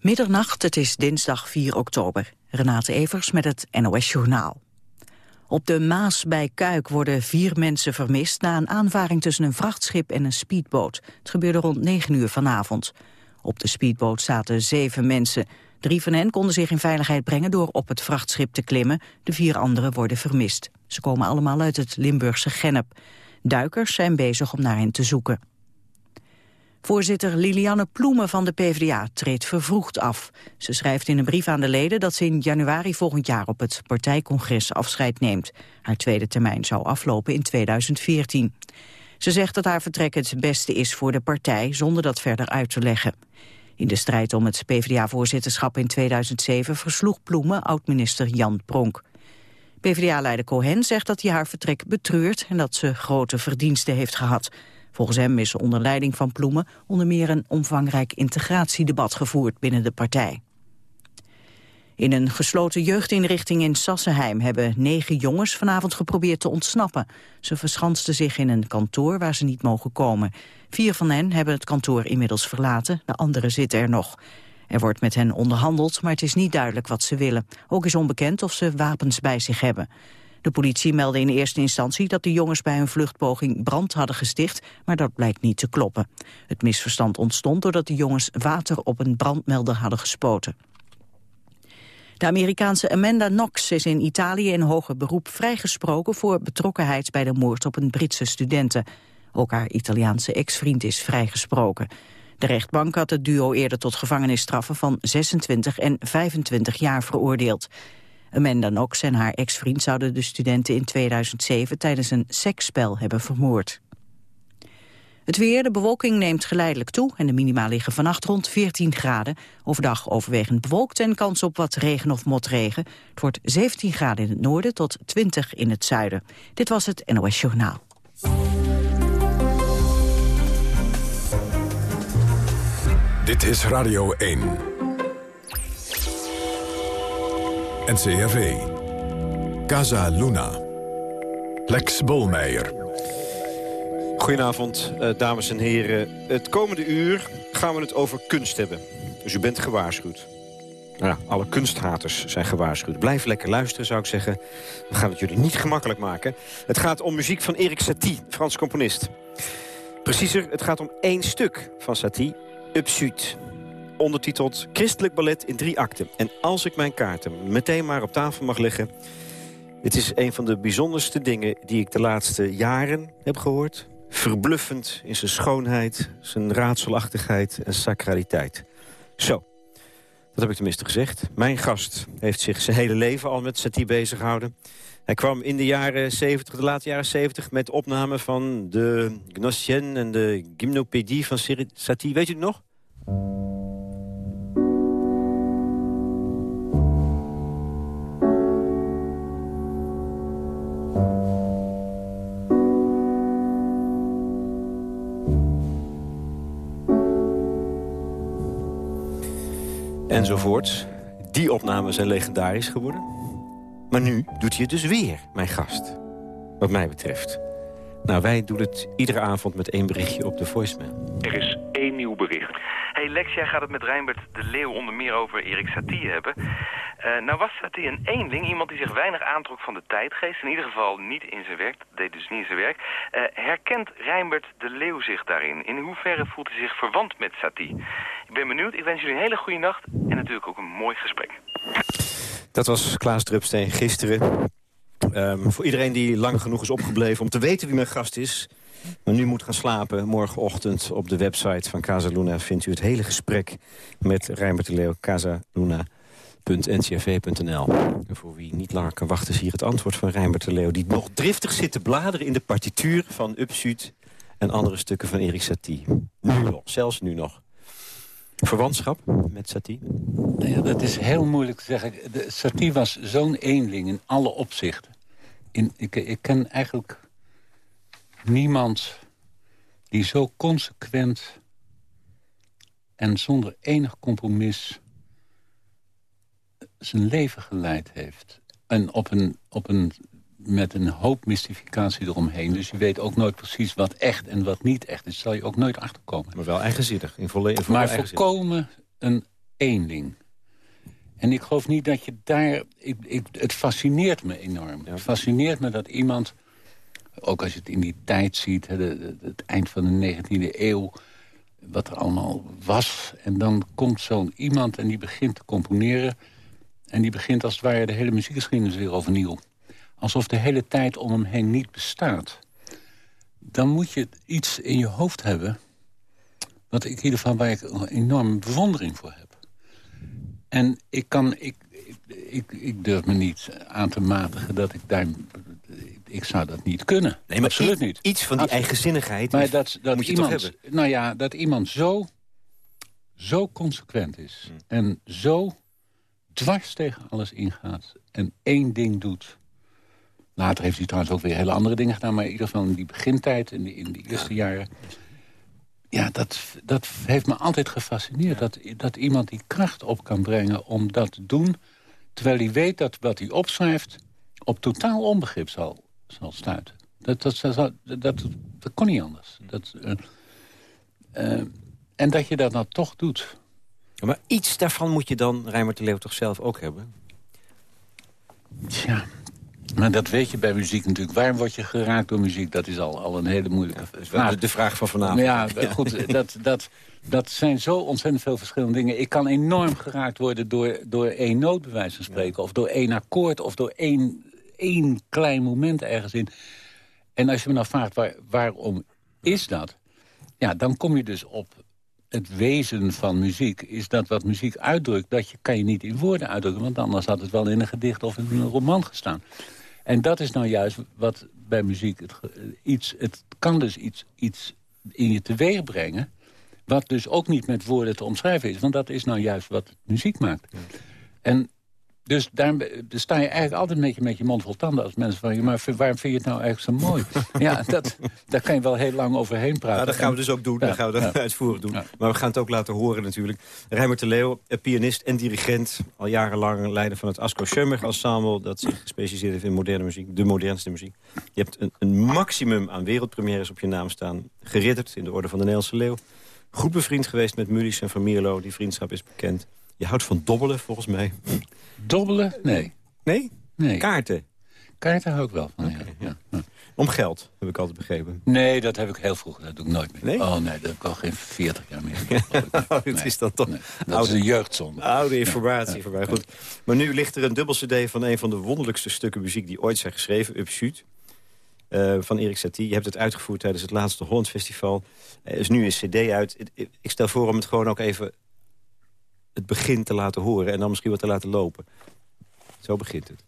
Middernacht, het is dinsdag 4 oktober. Renate Evers met het NOS Journaal. Op de Maas bij Kuik worden vier mensen vermist... na een aanvaring tussen een vrachtschip en een speedboot. Het gebeurde rond 9 uur vanavond. Op de speedboot zaten zeven mensen. Drie van hen konden zich in veiligheid brengen door op het vrachtschip te klimmen. De vier anderen worden vermist. Ze komen allemaal uit het Limburgse Gennep. Duikers zijn bezig om naar hen te zoeken. Voorzitter Lilianne Ploemen van de PvdA treedt vervroegd af. Ze schrijft in een brief aan de leden dat ze in januari volgend jaar op het partijcongres afscheid neemt. Haar tweede termijn zou aflopen in 2014. Ze zegt dat haar vertrek het beste is voor de partij, zonder dat verder uit te leggen. In de strijd om het PvdA-voorzitterschap in 2007 versloeg Ploemen oud-minister Jan Pronk. PvdA-leider Cohen zegt dat hij haar vertrek betreurt en dat ze grote verdiensten heeft gehad. Volgens hem is onder leiding van Ploemen onder meer een omvangrijk integratiedebat gevoerd binnen de partij. In een gesloten jeugdinrichting in Sassenheim hebben negen jongens vanavond geprobeerd te ontsnappen. Ze verschansten zich in een kantoor waar ze niet mogen komen. Vier van hen hebben het kantoor inmiddels verlaten, de anderen zitten er nog. Er wordt met hen onderhandeld, maar het is niet duidelijk wat ze willen. Ook is onbekend of ze wapens bij zich hebben. De politie meldde in eerste instantie dat de jongens bij hun vluchtpoging brand hadden gesticht, maar dat blijkt niet te kloppen. Het misverstand ontstond doordat de jongens water op een brandmelder hadden gespoten. De Amerikaanse Amanda Knox is in Italië in hoger beroep vrijgesproken voor betrokkenheid bij de moord op een Britse studenten. Ook haar Italiaanse ex-vriend is vrijgesproken. De rechtbank had het duo eerder tot gevangenisstraffen van 26 en 25 jaar veroordeeld. Amanda Knox en haar ex-vriend zouden de studenten in 2007 tijdens een seksspel hebben vermoord. Het weer, de bewolking neemt geleidelijk toe en de minima liggen vannacht rond 14 graden. Overdag overwegend bewolkt en kans op wat regen of motregen. Het wordt 17 graden in het noorden tot 20 in het zuiden. Dit was het NOS Journaal. Dit is Radio 1. NCRV. Casa Luna. Lex Bolmeijer. Goedenavond, uh, dames en heren. Het komende uur gaan we het over kunst hebben. Dus u bent gewaarschuwd. Nou alle kunsthaters zijn gewaarschuwd. Blijf lekker luisteren, zou ik zeggen. We gaan het jullie niet gemakkelijk maken. Het gaat om muziek van Erik Satie, Frans componist. Preciezer, het gaat om één stuk van Satie, Upsuit ondertiteld Christelijk Ballet in drie akten. En als ik mijn kaarten meteen maar op tafel mag leggen... het is een van de bijzonderste dingen die ik de laatste jaren heb gehoord. Verbluffend in zijn schoonheid, zijn raadselachtigheid en sacraliteit. Zo, dat heb ik tenminste gezegd. Mijn gast heeft zich zijn hele leven al met Satie bezig gehouden. Hij kwam in de jaren 70, de late jaren 70... met opname van de Gnossienne en de Gymnopédie van Satie. Weet u het nog? Enzovoorts. Die opnames zijn legendarisch geworden. Maar nu doet hij het dus weer, mijn gast. Wat mij betreft. Nou, wij doen het iedere avond met één berichtje op de voicemail. Er is één nieuw bericht. Hey Lex, jij gaat het met Rijnbert de Leeuw onder meer over Erik Satie hebben. Uh, nou was Satie een eenling, iemand die zich weinig aantrok van de tijdgeest. In ieder geval niet in zijn werk, deed dus niet in zijn werk. Uh, herkent Rijnbert de Leeuw zich daarin? In hoeverre voelt hij zich verwant met Satie? Ik ben benieuwd, ik wens jullie een hele goede nacht en natuurlijk ook een mooi gesprek. Dat was Klaas Drupsteen gisteren. Um, voor iedereen die lang genoeg is opgebleven om te weten wie mijn gast is... maar nu moet gaan slapen, morgenochtend op de website van Casa Luna... vindt u het hele gesprek met Rijnbert de Leeuw, casaluna.ncrv.nl. Voor wie niet langer kan wachten is hier het antwoord van Rijnbert de Leeuw... die nog driftig zit te bladeren in de partituur van Upsuit... en andere stukken van Erik Satie. Nu nog, zelfs nu nog. Verwantschap met Satie? Nou ja, dat is heel moeilijk te zeggen. De, Satie was zo'n eenling in alle opzichten. In, ik, ik ken eigenlijk niemand die zo consequent en zonder enig compromis zijn leven geleid heeft. En op een, op een met een hoop mystificatie eromheen. Dus je weet ook nooit precies wat echt en wat niet echt is. zal je ook nooit achterkomen. Maar wel eigenzinnig. In volle, in maar voorkomen een eenling. En ik geloof niet dat je daar... Ik, ik, het fascineert me enorm. Het fascineert me dat iemand... Ook als je het in die tijd ziet, het eind van de 19e eeuw... wat er allemaal was. En dan komt zo'n iemand en die begint te componeren... en die begint als het ware de hele muziekgeschiedenis weer overnieuw. Alsof de hele tijd om hem heen niet bestaat. Dan moet je iets in je hoofd hebben... wat ik in ieder geval waar ik een enorme bewondering voor heb. En ik kan... Ik, ik, ik durf me niet aan te matigen dat ik daar... Ik zou dat niet kunnen. Nee, maar Absoluut niet. Iets van die eigenzinnigheid maar dat, dat moet je iemand, hebben. Nou ja, dat iemand zo, zo consequent is. Hmm. En zo dwars tegen alles ingaat. En één ding doet. Later heeft hij trouwens ook weer hele andere dingen gedaan. Maar in ieder geval in die begintijd, in de, in de eerste jaren ja, dat, dat heeft me altijd gefascineerd. Dat, dat iemand die kracht op kan brengen om dat te doen... terwijl hij weet dat wat hij opschrijft op totaal onbegrip zal, zal stuiten. Dat, dat, dat, dat, dat kon niet anders. Dat, uh, uh, en dat je dat dan toch doet. Maar iets daarvan moet je dan, Rijmer de Leeuw, toch zelf ook hebben? Tja, maar dat weet je bij muziek natuurlijk. Waar word je geraakt door muziek? Dat is al, al een hele moeilijke vraag. De vraag van vanavond. Ja, goed, dat, dat, dat zijn zo ontzettend veel verschillende dingen. Ik kan enorm geraakt worden door, door één noot, bij wijze van spreken. Of door één akkoord, of door één, één klein moment ergens in. En als je me nou vraagt, waar, waarom is dat? Ja, dan kom je dus op het wezen van muziek. Is dat wat muziek uitdrukt, dat je, kan je niet in woorden uitdrukken. Want anders had het wel in een gedicht of in een roman gestaan. En dat is nou juist wat bij muziek... Het, iets, het kan dus iets, iets in je teweeg brengen... wat dus ook niet met woorden te omschrijven is. Want dat is nou juist wat muziek maakt. En dus daar sta je eigenlijk altijd een beetje met je mond vol tanden als mensen van... maar waarom vind je het nou eigenlijk zo mooi? ja, dat, daar kan je wel heel lang overheen praten. Ja, dat gaan we dus ook doen. Ja, dat gaan we dat uitvoeren doen. Maar we gaan het ook laten horen natuurlijk. Rijmer de Leeuw, pianist en dirigent. Al jarenlang leider van het Asko Schömer ensemble... dat zich gespecialiseerd heeft in moderne muziek. De modernste muziek. Je hebt een, een maximum aan wereldpremières op je naam staan. Geridderd in de orde van de Nederlandse Leeuw. Goed bevriend geweest met Mulisch en Van Mierlo. Die vriendschap is bekend. Je houdt van dobbelen, volgens mij. Dobbelen? Nee. Nee? Nee. Kaarten? Kaarten hou ik wel van, ja. Om geld, heb ik altijd begrepen. Nee, dat heb ik heel vroeg. Dat doe ik nooit meer. Nee? Oh nee, dat heb ik al geen 40 jaar meer. oh, het is dan toch... Dat oude, is een jeugdzonde. Oude informatie voor mij. Goed. Maar nu ligt er een dubbel cd van een van de wonderlijkste stukken muziek... die ooit zijn geschreven, Upshoot. Uh, van Erik Satie. Je hebt het uitgevoerd tijdens het laatste Holland Festival. Er is nu een cd uit. Ik stel voor om het gewoon ook even het begin te laten horen... en dan misschien wat te laten lopen. Zo begint het.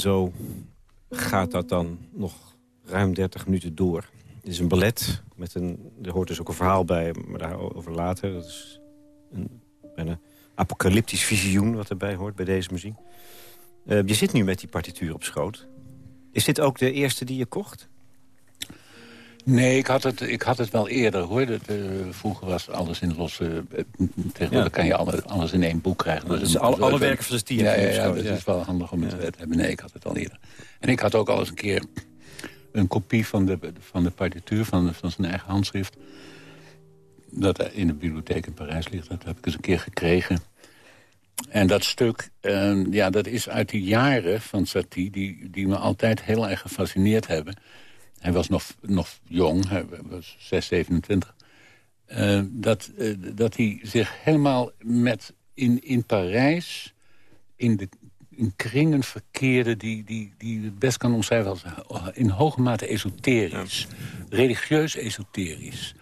Zo gaat dat dan nog ruim 30 minuten door. Het is een ballet, met een, er hoort dus ook een verhaal bij, maar daarover later. Dat is een bijna apocalyptisch visioen wat erbij hoort bij deze muziek. Uh, je zit nu met die partituur op schoot. Is dit ook de eerste die je kocht? Nee, ik had het, ik had het wel eerder, hoor. Dat, uh, vroeger was alles in losse... Uh, tegenwoordig kan je alle, alles in één boek krijgen. Dus, dus alle, alle werken van z'n ja, ja, ja, dat is wel handig om het te hebben. Nee, ik had het al eerder. En ik had ook al eens een keer een kopie van de, van de partituur, van, van zijn eigen handschrift. Dat in de bibliotheek in Parijs ligt. Dat heb ik eens een keer gekregen. En dat stuk, uh, ja, dat is uit die jaren van Satie... Die, die me altijd heel erg gefascineerd hebben. Hij was nog, nog jong, hij was 6, 27. Uh, dat, uh, dat hij zich helemaal met in, in Parijs... in de in kringen verkeerde die, die, die het best kan omschrijven als in hoge mate esoterisch. Religieus esoterisch.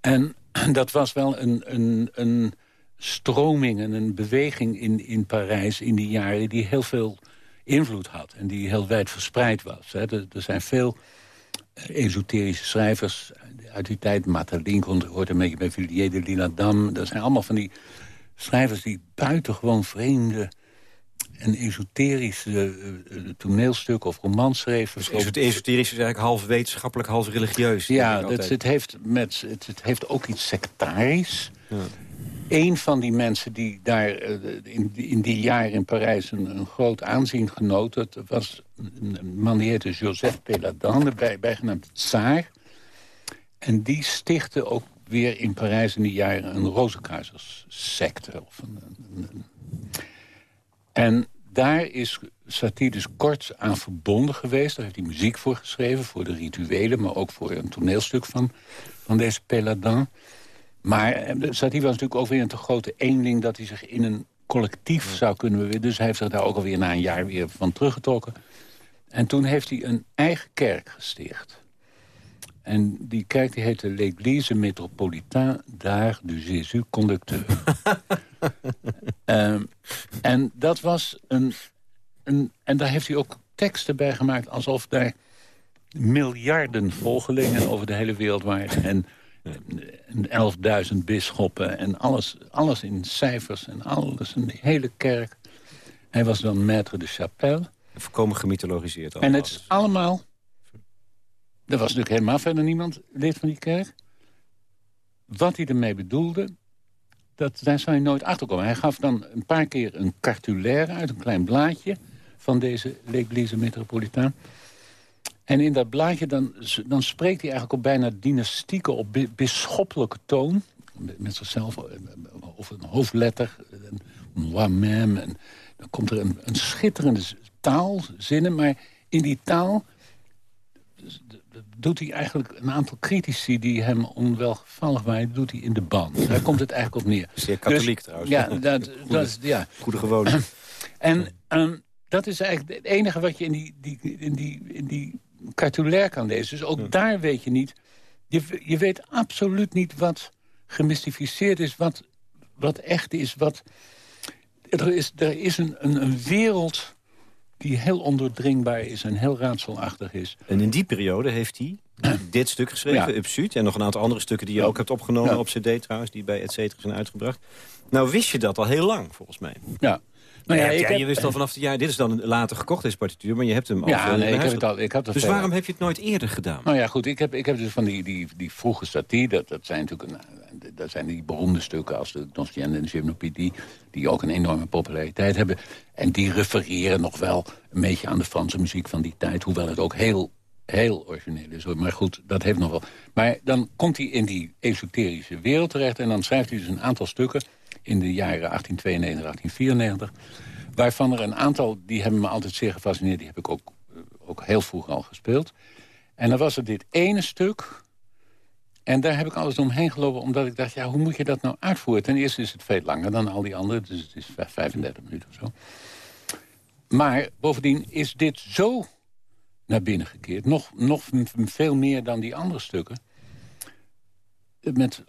En dat was wel een, een, een stroming en een beweging in, in Parijs in die jaren... die heel veel invloed had en die heel wijd verspreid was. Hè. Er, zijn veel eh, esoterische schrijvers uit die tijd. Matalin hoort een beetje bij Villiers de Lille-Dame. Dat zijn allemaal van die schrijvers die buitengewoon vreemde en esoterische uh, toneelstuk of romans schreef. Dus esoterisch is eigenlijk half wetenschappelijk, half religieus. Ja, het, het, heeft met, het, het, heeft ook iets sectarisch. Ja. Een van die mensen die daar in, in die jaren in Parijs een, een groot aanzien genoot... dat was een man die heette Joseph Péladan, bij, bijgenaamd Tsaar. En die stichtte ook weer in Parijs in die jaren een rozenkruiserssecte. Of een, en daar is Satie dus kort aan verbonden geweest. Daar heeft hij muziek voor geschreven, voor de rituelen... maar ook voor een toneelstuk van, van deze Péladan. Maar eh, Satie was natuurlijk ook weer een te grote eenling... dat hij zich in een collectief zou kunnen bewegen. Dus hij heeft zich daar ook alweer na een jaar weer van teruggetrokken. En toen heeft hij een eigen kerk gesticht. En die kerk die heette l'Église Métropolitain d'Art du Jésus Conducteur. um, en dat was een, een... En daar heeft hij ook teksten bij gemaakt... alsof daar miljarden volgelingen over de hele wereld waren. En, en 11.000 bisschoppen en alles, alles in cijfers en alles, een hele kerk. Hij was dan maître de chapelle. Voorkomen gemythologiseerd. En het is allemaal er was natuurlijk helemaal verder niemand lid van die kerk. Wat hij ermee bedoelde, dat, daar zou je nooit achter komen. Hij gaf dan een paar keer een cartulaire uit, een klein blaadje... van deze L'Église Metropolitaan. En in dat blaadje dan, dan spreekt hij eigenlijk op bijna dynastieke... op bisschoppelijke toon, met zichzelf, eh, of een hoofdletter, een moi-même. En dan komt er een, een schitterende taal, zinnen, maar in die taal doet hij eigenlijk een aantal critici die hem onwelgevallig waren... doet hij in de band. Daar komt het eigenlijk op neer. Zeer katholiek dus, trouwens. Ja, dat, goede, dat is, ja. goede gewoonte. en um, dat is eigenlijk het enige wat je in die, die, in die, in die cartulaire kan lezen. Dus ook daar weet je niet... Je, je weet absoluut niet wat gemystificeerd is, wat, wat echt is, wat... Er is, er is een, een, een wereld die heel ondoordringbaar is en heel raadselachtig is. En in die periode heeft hij dit stuk geschreven, ja. Upsuit... en nog een aantal andere stukken die je ook hebt opgenomen op cd trouwens... die bij et cetera zijn uitgebracht. Nou wist je dat al heel lang, volgens mij. Ja. Nou ja, ja, je wist al vanaf het jaar... Dit is dan later gekocht, deze partituur, maar je hebt hem al... Ja, nee, ik heb het al, ik had dus waarom heb je het nooit eerder gedaan? Nou ja, goed, ik heb, ik heb dus van die, die, die vroege satie... Dat, dat zijn natuurlijk een, dat zijn die beroemde stukken als de Donstien en de Gymnopédie... die ook een enorme populariteit hebben. En die refereren nog wel een beetje aan de Franse muziek van die tijd... hoewel het ook heel heel origineel is. Maar goed, dat heeft nog wel. Maar dan komt hij in die esoterische wereld terecht... en dan schrijft hij dus een aantal stukken in de jaren 1892, 1894. Waarvan er een aantal, die hebben me altijd zeer gefascineerd. Die heb ik ook, eh, ook heel vroeg al gespeeld. En dan was er dit ene stuk... En daar heb ik alles omheen gelopen, omdat ik dacht... ja, hoe moet je dat nou uitvoeren? Ten eerste is het veel langer dan al die andere. Dus het is 35 minuten of zo. Maar bovendien is dit zo naar binnen gekeerd. Nog, nog veel meer dan die andere stukken met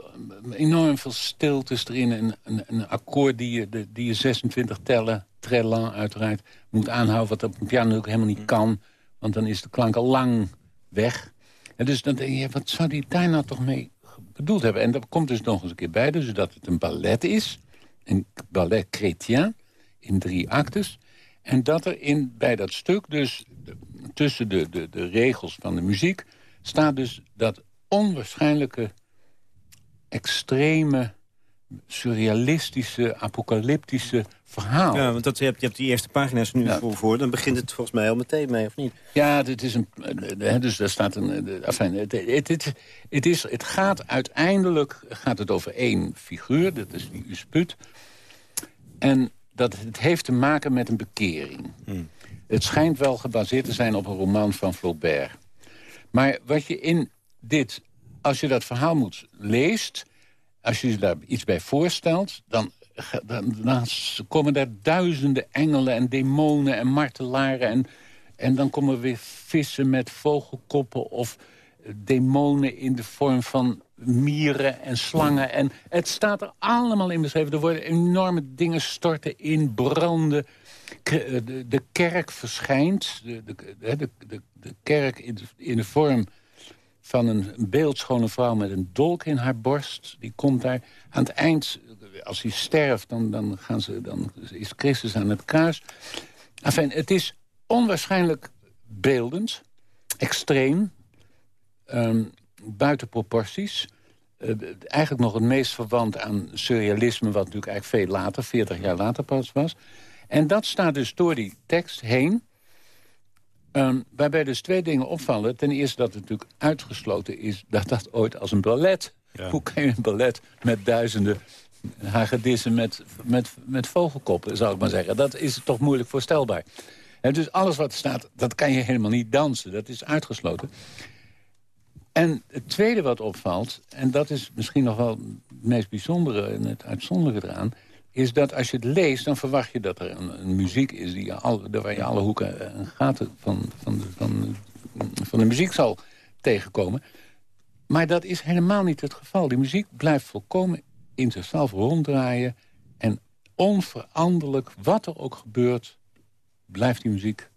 enorm veel stiltes erin. Een, een, een akkoord die je, die je 26 tellen, très uiteraard, moet aanhouden. Wat op een piano ook helemaal niet kan. Want dan is de klank al lang weg. En dus dan denk je, wat zou die daar nou toch mee bedoeld hebben? En dat komt dus nog eens een keer bij. Dus dat het een ballet is. Een ballet chrétien. In drie actes. En dat er in, bij dat stuk dus tussen de, de, de regels van de muziek... staat dus dat onwaarschijnlijke extreme, surrealistische, apocalyptische verhaal. Ja, want dat, je, hebt, je hebt die eerste pagina's nu ja. voor, Dan begint het volgens mij al meteen mee, of niet? Ja, dit is een, eh, dus daar staat een... Eh, enfin, het, het, het, het, is, het gaat uiteindelijk gaat het over één figuur. Dat is die Usput. En dat het heeft te maken met een bekering. Hmm. Het schijnt wel gebaseerd te zijn op een roman van Flaubert. Maar wat je in dit, als je dat verhaal moet leest... als je je daar iets bij voorstelt... dan, dan, komen daar duizenden engelen en demonen en martelaren... en, en dan komen er weer vissen met vogelkoppen of demonen in de vorm van mieren en slangen. En het staat er allemaal in beschreven. Er worden enorme dingen storten in, branden. De, de kerk verschijnt. De, de, de, de kerk in de, in de vorm van een beeldschone vrouw met een dolk in haar borst. Die komt daar aan het eind, als hij sterft, dan, dan, gaan ze, dan is Christus aan het kruis. Enfin, het is onwaarschijnlijk beeldend, extreem, um, buiten proporties. Uh, eigenlijk nog het meest verwant aan surrealisme... wat natuurlijk eigenlijk veel later, 40 jaar later pas was. En dat staat dus door die tekst heen... Um, waarbij dus twee dingen opvallen. Ten eerste dat het natuurlijk uitgesloten is... dat dat ooit als een ballet... Ja. Hoe kan je een ballet met duizenden hagedissen met, met, met vogelkoppen, zou ik maar zeggen. Dat is toch moeilijk voorstelbaar. En dus alles wat er staat, dat kan je helemaal niet dansen. Dat is uitgesloten. En het tweede wat opvalt, en dat is misschien nog wel het meest bijzondere... en het uitzonderlijke eraan is dat als je het leest, dan verwacht je dat er een, een muziek is... Die al, waar je alle hoeken en gaten van, van, de, van, van de muziek zal tegenkomen. Maar dat is helemaal niet het geval. Die muziek blijft volkomen in zichzelf ronddraaien... en onveranderlijk, wat er ook gebeurt, blijft die muziek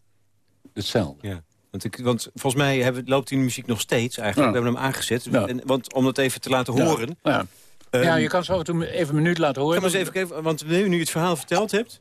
hetzelfde. Ja. Want, ik, want volgens mij hebben, loopt die muziek nog steeds eigenlijk. We hebben hem aangezet. En, want om dat even te laten horen... Ja, ja. ja je kan zo even een minuut laten horen. Ga maar eens even, want nu je het verhaal verteld hebt...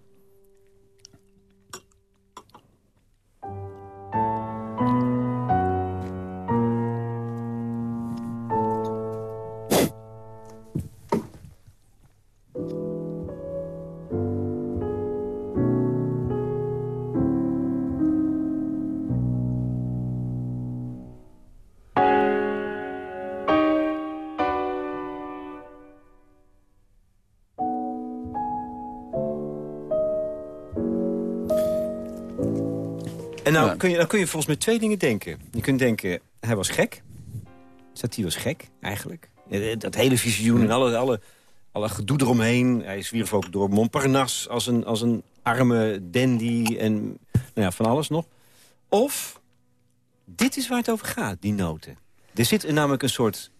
kun je, dan kun je volgens mij twee dingen denken. Je kunt denken, hij was gek. Satie was gek, eigenlijk. Dat hele visioen en alle, alle, alle gedoe eromheen. Hij zwierf ook door Montparnasse als een, als een arme dandy en nou ja, van alles nog. Of, dit is waar het over gaat, die noten. Er zit namelijk een soort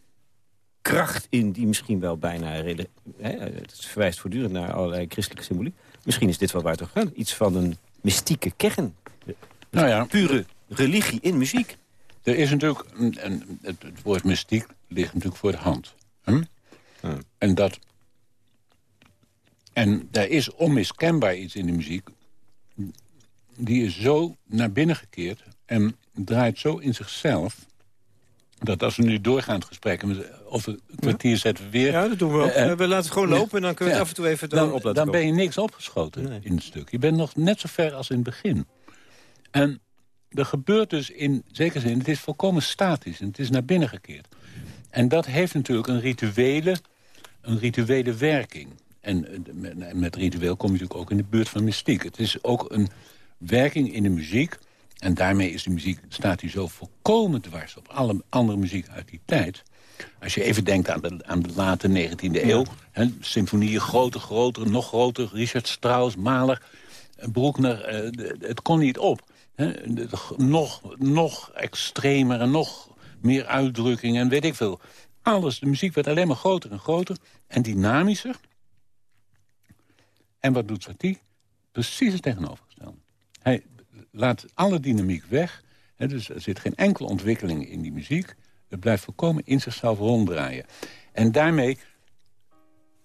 kracht in die misschien wel bijna... Hè, het verwijst voortdurend naar allerlei christelijke symboliek. Misschien is dit wel waar het over gaat. Iets van een mystieke kern nou ja. Pure religie in muziek. Er is natuurlijk, het, het, woord mystiek ligt natuurlijk voor de hand. Hm? En dat... En daar is onmiskenbaar iets in de muziek... die is zo naar binnen gekeerd en draait zo in zichzelf... dat als we nu doorgaan het gesprek... of een kwartier zetten we weer... Ja, dat doen we ook. Uh, we laten het gewoon lopen en dan kunnen we het af en toe even dan, op laten Dan ben je niks opgeschoten in het stuk. Je bent nog net zo ver als in het begin. En er gebeurt dus in zekere zin, het is volkomen statisch. En het is naar binnen gekeerd. En dat heeft natuurlijk een rituele, een rituele werking. En met, met ritueel kom je natuurlijk ook in de buurt van mystiek. Het is ook een werking in de muziek. En daarmee is de muziek, staat hij zo volkomen dwars op alle andere muziek uit die tijd. Als je even denkt aan de, aan de late 19e eeuw. Hè, symfonieën, groter, groter, nog groter. Richard Strauss, Mahler, Bruckner. Eh, het kon niet op nog, nog extremer en nog meer uitdrukking en weet ik veel. Alles, de muziek werd alleen maar groter en groter en dynamischer. En wat doet Satie? Precies het tegenovergestelde. Hij laat alle dynamiek weg. Dus er zit geen enkele ontwikkeling in die muziek. Het blijft volkomen in zichzelf ronddraaien. En daarmee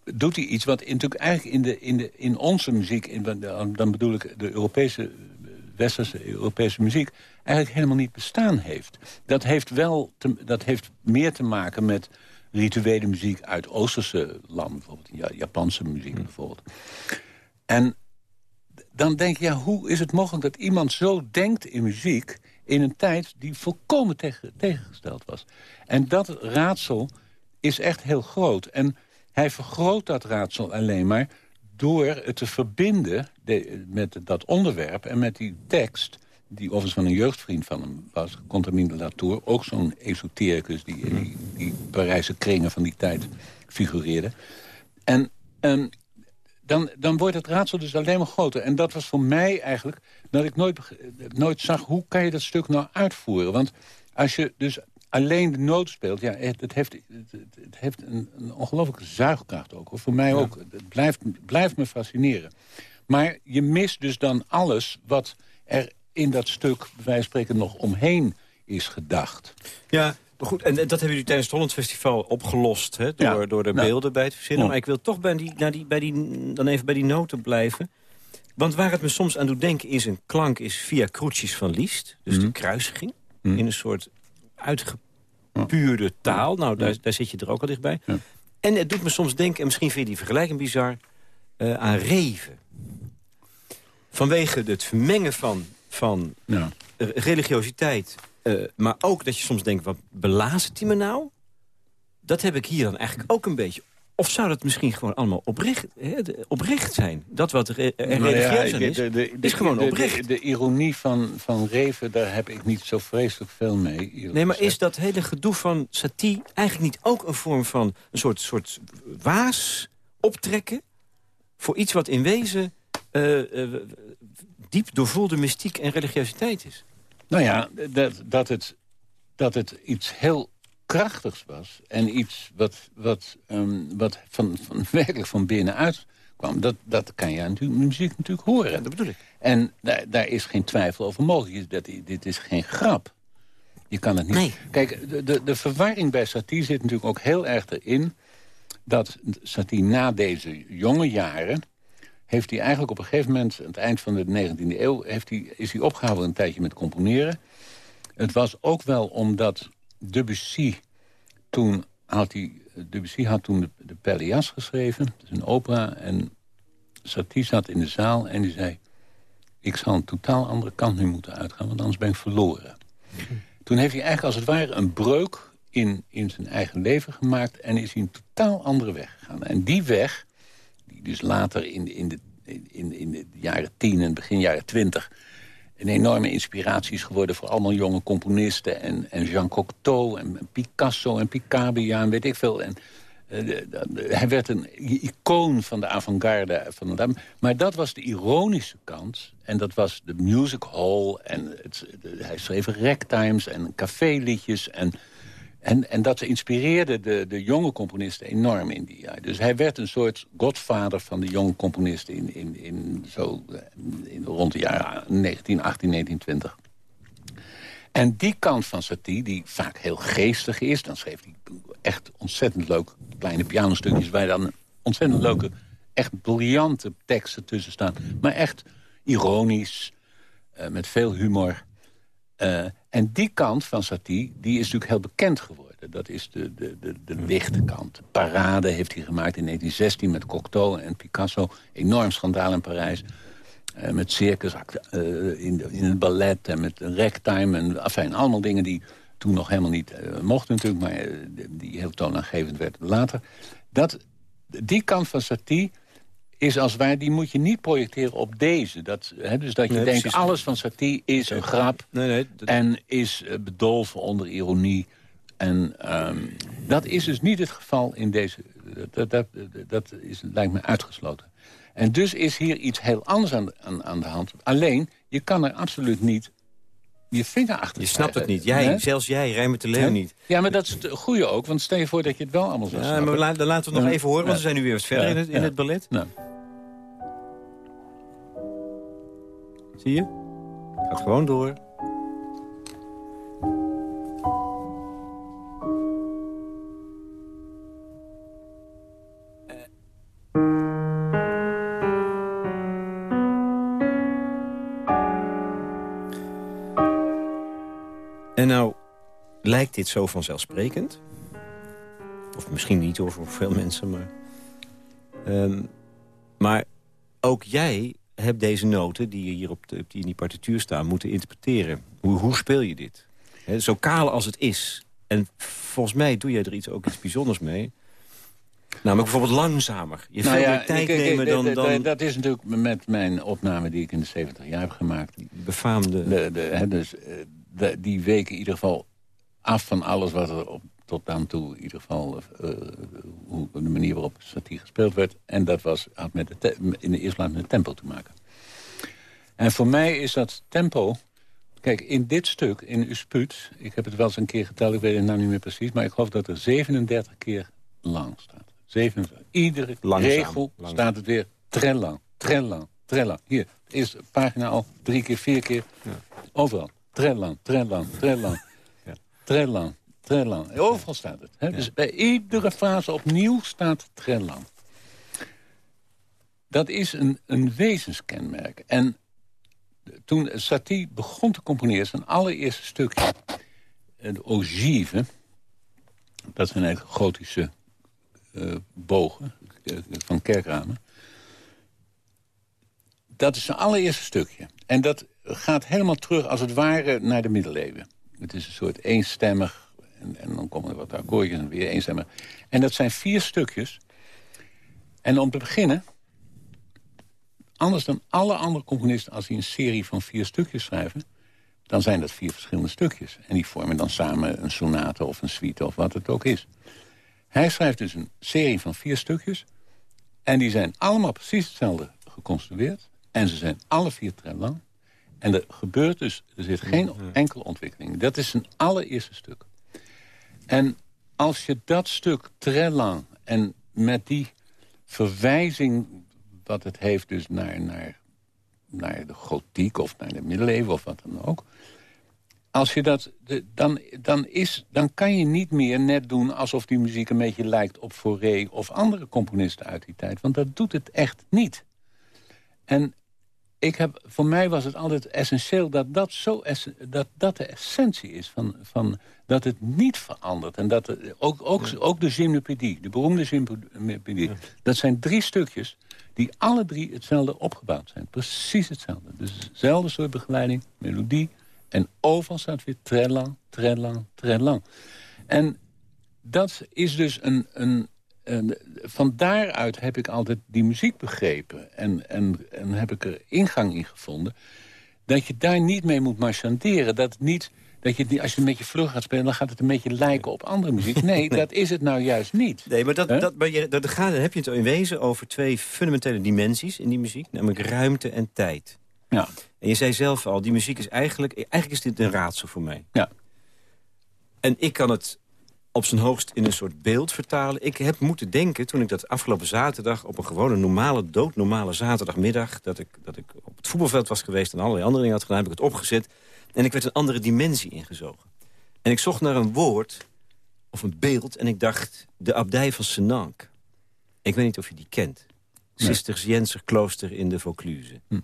doet hij iets wat natuurlijk eigenlijk in, de, in, de, in onze muziek... In, dan bedoel ik de Europese westerse Europese muziek eigenlijk helemaal niet bestaan heeft. Dat heeft, wel dat heeft meer te maken met rituele muziek uit Oosterse landen. Bijvoorbeeld Japanse muziek hmm. bijvoorbeeld. En dan denk je, ja, hoe is het mogelijk dat iemand zo denkt in muziek... in een tijd die volkomen tegen, tegengesteld was. En dat raadsel is echt heel groot. En hij vergroot dat raadsel alleen maar door het te verbinden met dat onderwerp en met die tekst... die overigens van een jeugdvriend van hem was, Contamine Latour... ook zo'n esotericus die in die, die Parijse kringen van die tijd figureerde. En dan, dan wordt het raadsel dus alleen maar groter. En dat was voor mij eigenlijk dat ik nooit, nooit zag... hoe kan je dat stuk nou uitvoeren? Want als je dus alleen de noot speelt... ja, het, heeft, het, heeft een, een ongelooflijke zuigkracht ook. Voor mij ook. Het blijft, blijft me fascineren. Maar je mist dus dan alles wat er in dat stuk... bij wijze spreken nog omheen is gedacht. Ja, goed, en dat hebben jullie tijdens het Holland Festival opgelost... Hè, door, door de nou. beelden bij te verzinnen. Maar ik wil toch bij die, naar die, bij die, dan even bij die noten blijven. Want waar het me soms aan doet denken is een klank... is via Crucis van Liszt, dus de mhm. kruisiging... Mhm. in een soort uitgepuurde taal. Nou, daar, daar zit je er ook al dichtbij. En het doet me soms denken, en misschien vind je die vergelijking bizar... Uh, aan reven. Vanwege het vermengen van, van ja. religiositeit uh, maar ook dat je soms denkt, wat belazert hij me nou? Dat heb ik hier dan eigenlijk ook een beetje. Of zou dat misschien gewoon allemaal oprecht, hè, oprecht zijn? Dat wat er nou religieus ja, is, de, de, is gewoon oprecht. De, ironie van, van Reven, daar heb ik niet zo vreselijk veel mee. Nee, maar is dat hele gedoe van satie eigenlijk niet ook een vorm van... een soort, soort waas optrekken voor iets wat in wezen... Uh, uh, diep doorvoelde mystiek en religiositeit is? Nou ja, dat, dat, het, dat het iets heel krachtigs was. En iets wat, wat, um, wat van, van, werkelijk van binnenuit kwam. Dat, dat kan je natuurlijk muziek natuurlijk horen. Dat bedoel ik. En daar, daar is geen twijfel over mogelijk. Dat, dit is geen grap. Je kan het niet... Nee. Kijk, de, de, de verwarring bij Satie zit natuurlijk ook heel erg erin... dat Satie na deze jonge jaren heeft hij eigenlijk op een gegeven moment... aan het eind van de 19e eeuw heeft hij, is hij opgehouden een tijdje met componeren. Het was ook wel omdat Debussy toen had hij... Debussy had toen de, de geschreven, dus een opera. En Satie zat in de zaal en die zei... ik zal een totaal andere kant nu moeten uitgaan, want anders ben ik verloren. Toen heeft hij eigenlijk als het ware een breuk in, in zijn eigen leven gemaakt... en is hij een totaal andere weg gegaan. En die weg dus later in, in, de, in, in de jaren tien en begin jaren twintig... een enorme inspiratie is geworden voor allemaal jonge componisten... en, en Jean Cocteau en Picasso en Picabia en weet ik veel... En, uh, hij werd een icoon van de avant-garde. Van de, maar dat was de ironische kant. En dat was de music hall. En het, hij schreef ragtimes en caféliedjes. En en, en dat inspireerde de, de jonge componisten enorm in die jaar. Dus hij werd een soort godvader van de jonge componisten... in, in, in, zo, in rond de jaren 1918, 1920. En die kant van Satie, die vaak heel geestig is... dan schreef hij echt ontzettend leuk kleine pianostukjes... waar dan ontzettend leuke, echt briljante teksten tussen staan. Maar echt ironisch, uh, met veel humor... Uh, en die kant van Satie, die is natuurlijk heel bekend geworden. Dat is de, de, de, de lichte kant. Parade heeft hij gemaakt in 1916 met Cocteau en Picasso. Enorm schandaal in Parijs. Uh, met circus uh, in, in het ballet en met ragtime. En, enfin, allemaal dingen die toen nog helemaal niet uh, mochten natuurlijk... maar die heel toonaangevend werden later. Dat, die kant van Satie is als wij, die moet je niet projecteren op deze. Dat, hè, dus dat je denkt, alles van Satie is een grap... Nee, nee, en is uh, bedolven onder ironie. En um, dat is dus niet het geval in deze... Dat, dat, dat is, lijkt me uitgesloten. En dus is hier iets heel anders aan, aan, aan de hand. Alleen, je kan er absoluut niet je vinger achter Je snapt het niet. Jij, zelfs jij, Rijmer de Leeuw niet. Ja, maar dat is het goede ook. Want stel je voor dat je het wel allemaal zou ja, Maar dan laten we het nog even horen, want we zijn nu weer wat verder in, het, in het ballet. Zie je? Gaat gewoon door. En nou lijkt dit zo vanzelfsprekend. Of misschien niet hoor, voor veel mensen, maar... Um, maar ook jij heb deze noten die hier op de, die in die partituur staan moeten interpreteren. Hoe, hoe speel je dit? zo kaal als het is. En volgens mij doe jij er iets, ook iets bijzonders mee. Namelijk bijvoorbeeld langzamer. Je Nou veel ja, meer tijd ik- ik- nemen dan, dat- dan Dat is natuurlijk met mijn opname die ik in de 70 jaar heb gemaakt. befaamde... De, de, dus, eh, de- die weken in ieder geval af van alles wat er op, tot dan toe... in ieder geval eh, hoe, de manier waarop satire gespeeld werd. En dat was, had met de in de eerste plaats met het tempo te maken. En voor mij is dat tempo... Kijk, in dit stuk, in Usput... ik heb het wel eens een keer geteld, ik weet het nou niet meer precies... maar ik geloof dat er 37 keer lang staat. 37. Iedere Langzaam, regel langzaam. staat het weer très lang, très lang, très lang. Hier, is pagina al drie keer, vier keer. Overal. Lang. Très lang, très lang. Overal staat het. Hè? Dus bij iedere fase opnieuw staat lang. Dat is een, een wezenskenmerk. En toen Satie begon te componeren, zijn allereerste stukje... de ogive, dat zijn eigenlijk gotische eh, bogen eh, van kerkramen. Dat is zijn allereerste stukje. En dat gaat helemaal terug, als het ware, naar de middeleeuwen. Het is een soort eenstemmig, en, en dan komen er wat akkoordjes en weer eenstemmig. En dat zijn vier stukjes. En om te beginnen, anders dan alle andere componisten... als die een serie van vier stukjes schrijven... dan zijn dat vier verschillende stukjes. En die vormen dan samen een sonate of een suite of wat het ook is. Hij schrijft dus een serie van vier stukjes... en die zijn allemaal precies hetzelfde geconstrueerd... en ze zijn alle vier très lang. En er gebeurt dus, er zit geen enkele ontwikkeling. Dat is zijn allereerste stuk. En als je dat stuk très lang en met die verwijzing wat het heeft dus naar, naar, naar de gotiek of naar de middeleeuwen of wat dan ook. Als je dat, de- dan, dan, is, dan kan je niet meer net doen alsof die muziek een beetje lijkt op Fauré of andere componisten uit die tijd. Want dat doet het echt niet. En ik heb, voor mij was het altijd essentieel dat dat, zo dat, dat de essentie is. Van, van, dat het niet verandert. En dat het, ook, ook, ook de gymnopedie, de beroemde gymnopedie. Dat zijn drie stukjes die alle drie hetzelfde opgebouwd zijn. Precies hetzelfde. Dus hetzelfde soort begeleiding, melodie. En overal staat weer très lang, très lang, très lang. En dat is dus een... een, een van daaruit heb ik altijd die muziek begrepen. En, en, en heb ik er ingang in gevonden. Dat je daar niet mee moet marchanderen. Dat, niet, dat je, als je een beetje vlug gaat spelen... dan gaat het een beetje lijken op andere muziek. Nee, dat is het nou juist niet. Nee, maar dat, dat, maar je, dat gaat, dan heb je het in wezen over twee fundamentele dimensies in die muziek. Namelijk ruimte en tijd. Ja, En je zei zelf al, die muziek is eigenlijk... Eigenlijk is dit een raadsel voor mij. ja. En ik kan het op zijn hoogst in een soort beeld vertalen. Ik heb moeten denken, toen ik dat afgelopen zaterdag... op een gewone normale, doodnormale zaterdagmiddag... dat ik, dat ik op het voetbalveld was geweest en allerlei andere dingen had gedaan... heb ik het opgezet en ik werd een andere dimensie ingezogen. En ik zocht naar een woord of een beeld en ik dacht... de abdij van Senank. Ik weet niet of je die kent. Cisterciënser klooster in de Vaucluse. Hm.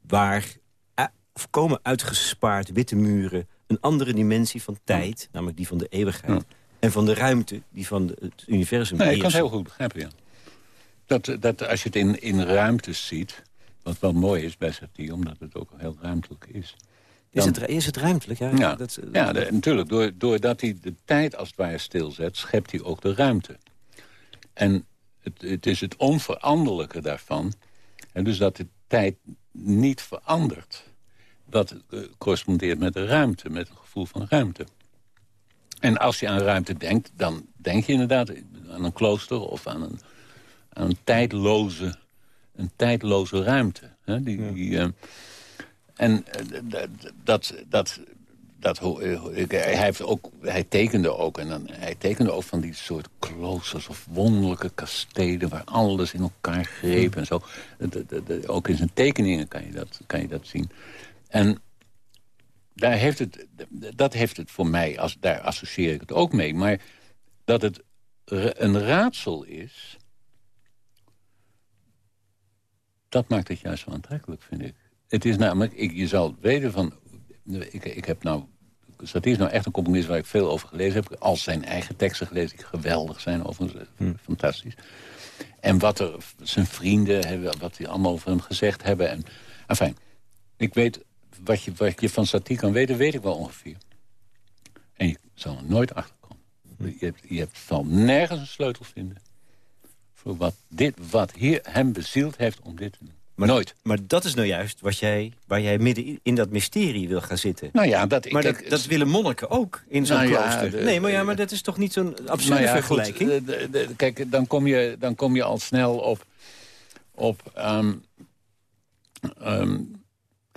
Waar eh, volkomen uitgespaard witte muren... een andere dimensie van tijd, namelijk die van de eeuwigheid... en van de ruimte, die van het universum Nee, ik kan het heel goed begrijpen, ja. Dat, dat als je het in, in ruimtes ziet... wat wel mooi is bij Satie, omdat het ook heel ruimtelijk is... Is het, is het ruimtelijk? Ja, Ja, dat, ja de- natuurlijk. Door, doordat hij de tijd als het ware stilzet, schept hij ook de ruimte. En het, het is het onveranderlijke daarvan. En dus dat de tijd niet verandert. Dat eh, correspondeert met de ruimte, met het gevoel van ruimte. En als je aan ruimte denkt, dan denk je inderdaad aan een klooster... of aan een, aan een, tijdloze, een tijdloze ruimte. Hè? Die, die, eh, en eh, dat, dat, dat, hij, heeft ook, hij tekende ook. En dan, hij tekende ook van die soort kloosters of wonderlijke kastelen... waar alles in elkaar greep en zo. Ook in zijn tekeningen kan je dat, kan je dat zien. En daar heeft het, dat heeft het voor mij, als, daar associeer ik het ook mee. Maar dat het een raadsel is... dat maakt het juist zo aantrekkelijk, vind ik. Het is namelijk, ik, je zal weten van... Ik, ik heb nou... Satie is nou echt een componist waar ik veel over gelezen heb. Al zijn eigen teksten gelezen, die geweldig zijn overigens. Fantastisch. En wat er zijn vrienden hebben, wat die allemaal over hem gezegd hebben. En, enfin, ik weet, wat je, wat je van Satie kan weten, weet ik wel ongeveer. En je zal er nooit achter komen. Je, hebt, je hebt, zal nergens een sleutel vinden. voor wat, dit, wat hier hem bezield heeft om dit te doen. Maar, Nooit. Maar dat is nou juist wat jij, waar jij midden in, dat mysterie wil gaan zitten. Nou ja, dat, Maar dat, dat willen monniken ook in zo'n Nou ja, klooster. de- nee, maar, ja, maar dat is toch niet zo'n absurde Nou ja, goed, vergelijking? de- de- de- kijk, dan kom, je, dan kom je al snel op... op ehm, ehm,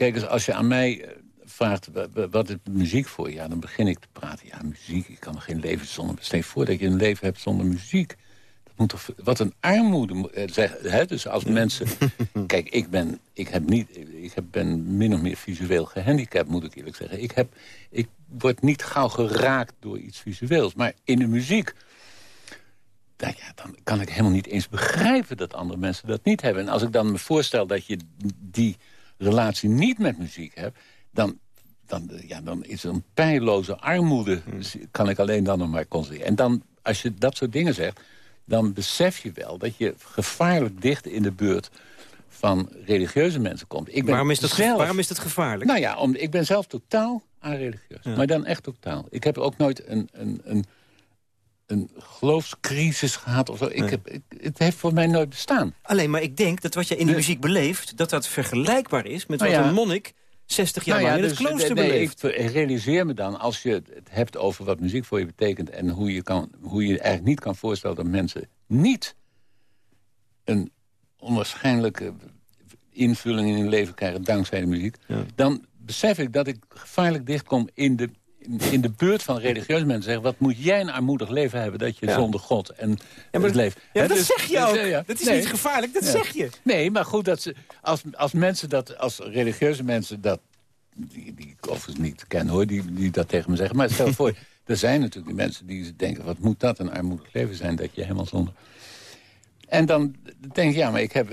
kijk eens, als je aan mij eh, vraagt... wa- wa- wat is muziek voor je? Ja, dan begin ik te praten. Ja, muziek, ik kan geen leven zonder... Stel voor dat je een leven hebt zonder muziek. Dat moet toch, wat een armoede mo- eh, zeggen. Hè? Dus als mensen... Kijk, ik ben, ik, heb niet, ik heb, ben min of meer visueel gehandicapt, moet ik eerlijk zeggen. Ik, heb, ik word niet gauw geraakt door iets visueels. Maar in de muziek nou ja, dan kan ik helemaal niet eens begrijpen dat andere mensen dat niet hebben. En als ik dan me voorstel dat je die relatie niet met muziek hebt... dan, dan, ja, dan is een pijloze armoede, kan ik alleen dan nog maar constateren. En dan, als je dat soort dingen zegt, dan besef je wel... dat je gevaarlijk dicht in de buurt van religieuze mensen komt. Ik ben waarom, is dat, zelf, waarom is dat gevaarlijk? nou ja, om, ik ben zelf totaal aanreligieus. Maar dan echt totaal. Ik heb ook nooit een, een, een, een geloofscrisis gehad of zo. Ik heb, ik- het heeft voor mij nooit bestaan. Alleen, maar ik denk dat wat je in de Dus- muziek beleeft... dat dat vergelijkbaar is met Nou wat ja. een monnik 60 jaar Nou ja, lang in het dus, klooster nee, beleeft. Ik realiseer me dan, als je het hebt over wat muziek voor je betekent... en hoe je, kan, hoe je eigenlijk niet kan voorstellen dat mensen niet... een onwaarschijnlijke invulling in hun leven krijgen dankzij de muziek... dan besef ik dat ik gevaarlijk dichtkom in de, in, de buurt van religieuze mensen. Zeggen, wat moet jij een armoedig leven hebben dat je Ja. zonder God en maar- het leeft. Ja, Hè, dat dus- zeg je dus, ook. ja. Dat is Nee. niet gevaarlijk, dat Ja. zeg je. Nee, maar goed, dat ze, als, als mensen dat, als religieuze mensen dat, die, die ik overigens niet ken hoor, die, die dat tegen me zeggen. Maar stel je voor, er zijn natuurlijk die mensen die denken, wat moet dat een armoedig leven zijn, dat je helemaal zonder... En dan denk ik, ja, maar ik heb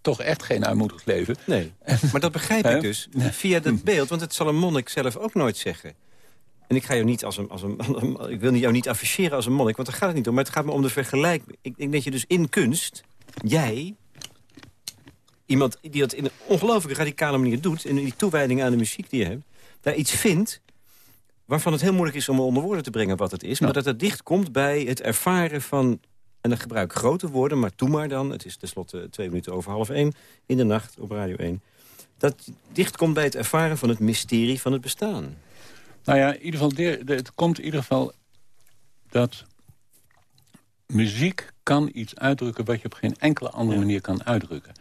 toch echt geen armoedig leven. Nee, maar dat begrijp ik dus via dat beeld. Want het zal een monnik zelf ook nooit zeggen. En ik ga jou niet als een, als een, ik wil jou niet afficheren als een monnik, want daar gaat het niet om. Maar het gaat me om de vergelijking. Ik denk dat je dus in kunst, jij, iemand die dat in een ongelooflijke radicale manier doet... in die toewijding aan de muziek die je hebt, daar iets vindt waarvan het heel moeilijk is om onder woorden te brengen wat het is... maar dat het dichtkomt bij het ervaren van... en dan gebruik ik grote woorden, maar doe maar dan. Het is tenslotte twee minuten over half één in de nacht op Radio 1. Dat dichtkomt bij het ervaren van het mysterie van het bestaan. Nou ja, in ieder geval, de- de- het komt in ieder geval dat muziek kan iets uitdrukken... wat je op geen enkele andere manier kan uitdrukken.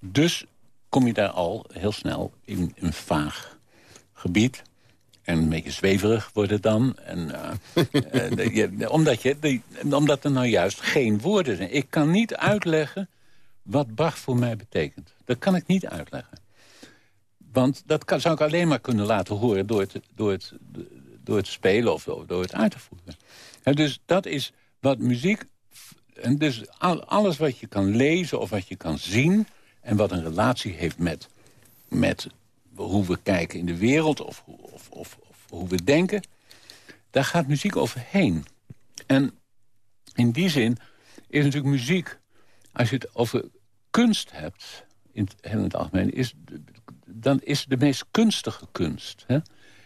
Dus kom je daar al heel snel in een vaag gebied. En een beetje zweverig wordt het dan. En, eh, eh, de- je- omdat, je, omdat er nou juist geen woorden zijn. Ik kan niet uitleggen wat Bach voor mij betekent. Dat kan ik niet uitleggen. Want dat zou ik alleen maar kunnen laten horen door het, door het, door het spelen of door het uit te voeren. En dus dat is wat muziek... En dus al- alles wat je kan lezen of wat je kan zien... en wat een relatie heeft met, met hoe we kijken in de wereld... Of, of, of, hoe we denken, daar gaat muziek overheen. En in die zin is natuurlijk muziek... als je het over kunst hebt, in het, in het algemeen... Is, dan is de meest kunstige kunst. Hè?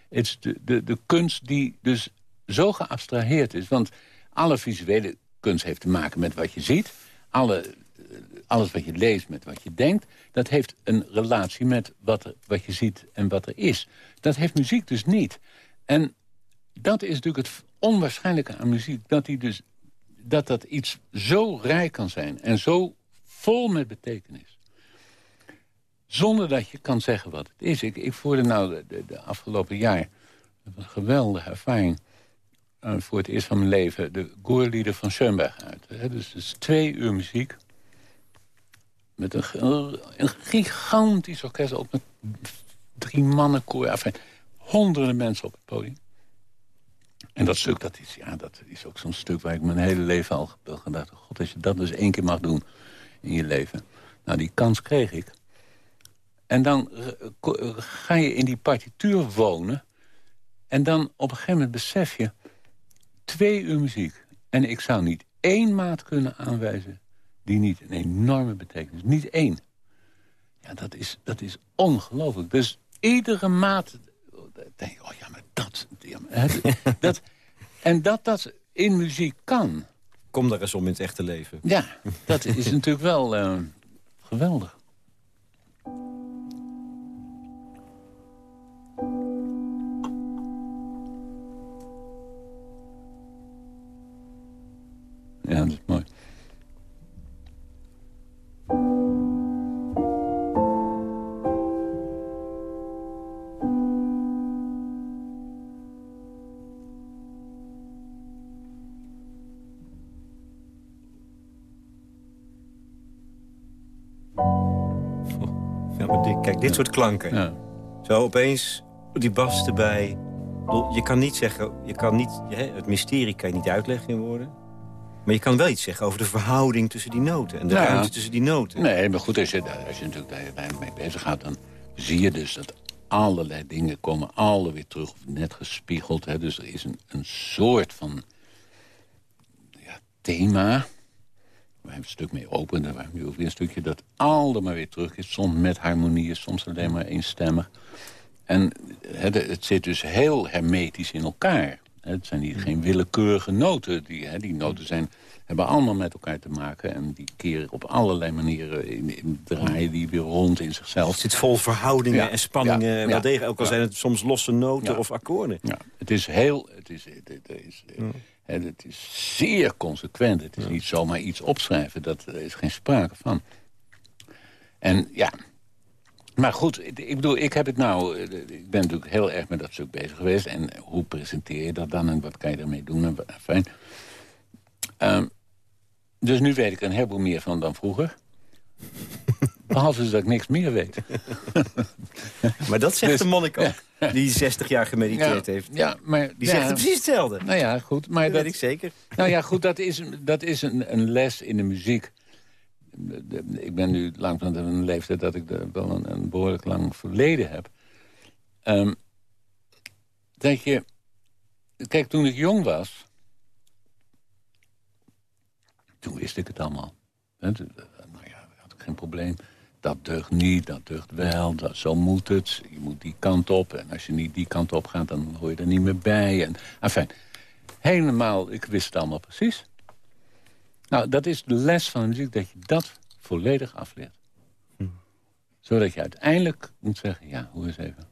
Het is de, de, de kunst die dus zo geabstraheerd is. Want alle visuele kunst heeft te maken met wat je ziet. Alle, eh, alles wat je leest met wat je denkt. Dat heeft een relatie met wat, wat je ziet en wat er is. Dat heeft muziek dus niet. En dat is natuurlijk het onwaarschijnlijke aan muziek. Dat, die dus, dat dat iets zo rijk kan zijn. En zo vol met betekenis. Zonder dat je kan zeggen wat het is. Ik, ik voerde nou de, de, afgelopen jaar een geweldige ervaring... eh, voor het eerst van mijn leven de Goorlieder van Schoenberg uit. Hè, Dus, twee uur muziek. Met een, gigantisch orkest, ook met drie mannen koor. Enfin, honderden mensen op het podium. En dat stuk, dat is, ja, dat is ook zo'n stuk waar ik mijn hele leven al gedacht... God, als je dat dus één keer mag doen in je leven. Nou, die kans kreeg ik. En dan eh, eh, ga je in die partituur wonen. En dan op een gegeven moment besef je... twee uur muziek. En ik zou niet één maat kunnen aanwijzen... die niet een enorme betekenis... Niet één. Ja, dat is, dat is ongelooflijk. Dus iedere maat... denk je, oh ja, maar dat... Ja, maar, hè, dat en dat dat in muziek kan... kom daar eens om in het echte leven. Ja, dat is natuurlijk wel uh, geweldig. Ja, dat is mooi. Kijk, dit soort klanken. Ja. Zo opeens die bas erbij. Je kan niet zeggen, je kan niet, het mysterie kan je niet uitleggen in woorden. Maar je kan wel iets zeggen over de verhouding tussen die noten. En de ruimte tussen die noten. Nee, maar goed, als je, als je natuurlijk daar mee bezig gaat... dan zie je dus dat allerlei dingen komen alle weer terug. Of net gespiegeld. Hè. Dus er is een, een soort van ja, thema waar een stuk mee openen, waar nu ook weer een stukje dat allemaal weer terug is. Soms met harmonieën, soms alleen maar eenstemmig. En het, het zit dus heel hermetisch in elkaar. Het zijn niet, geen willekeurige noten. Die, die noten zijn, hebben allemaal met elkaar te maken. En die keren op allerlei manieren in, in draaien die weer rond in zichzelf. Het zit vol verhoudingen en spanningen. Ja, wel degelijk, ook al zijn het soms losse noten of akkoorden. Ja, het is heel... Het is, het, is, het is zeer consequent. Het is niet zomaar iets opschrijven. Dat er is geen sprake van. En ja... Maar goed, ik bedoel, ik heb het nou... Eh, ik ben natuurlijk heel erg met dat stuk bezig geweest. En hoe presenteer je dat dan en wat kan je ermee doen? fijn. Um, dus nu weet ik een heleboel meer van dan vroeger. Behalve dus dat ik niks meer weet. maar dat zegt dus, de monnik ook, die 60 jaar gemediteerd heeft. Ja, maar, die zegt precies hetzelfde. Nou ja, goed. Maar dat, weet ik zeker. Nou ja, goed, dat is, dat is een, een les in de muziek. Ik ben nu langzaam een leeftijd dat ik wel een, behoorlijk lang verleden heb. Um, dat je... Kijk, toen ik jong was... Toen wist ik het allemaal. Nou ja, had ik geen probleem dat deugt niet, dat deugt wel, dat, zo moet het. Je moet die kant op en als je niet die kant op gaat, dan hoor je er niet meer bij. En, enfin, helemaal, ik wist het allemaal precies. Nou, dat is de les van de muziek, dat je dat volledig afleert. Hm. Zodat je uiteindelijk moet zeggen, ja, hoe eens even.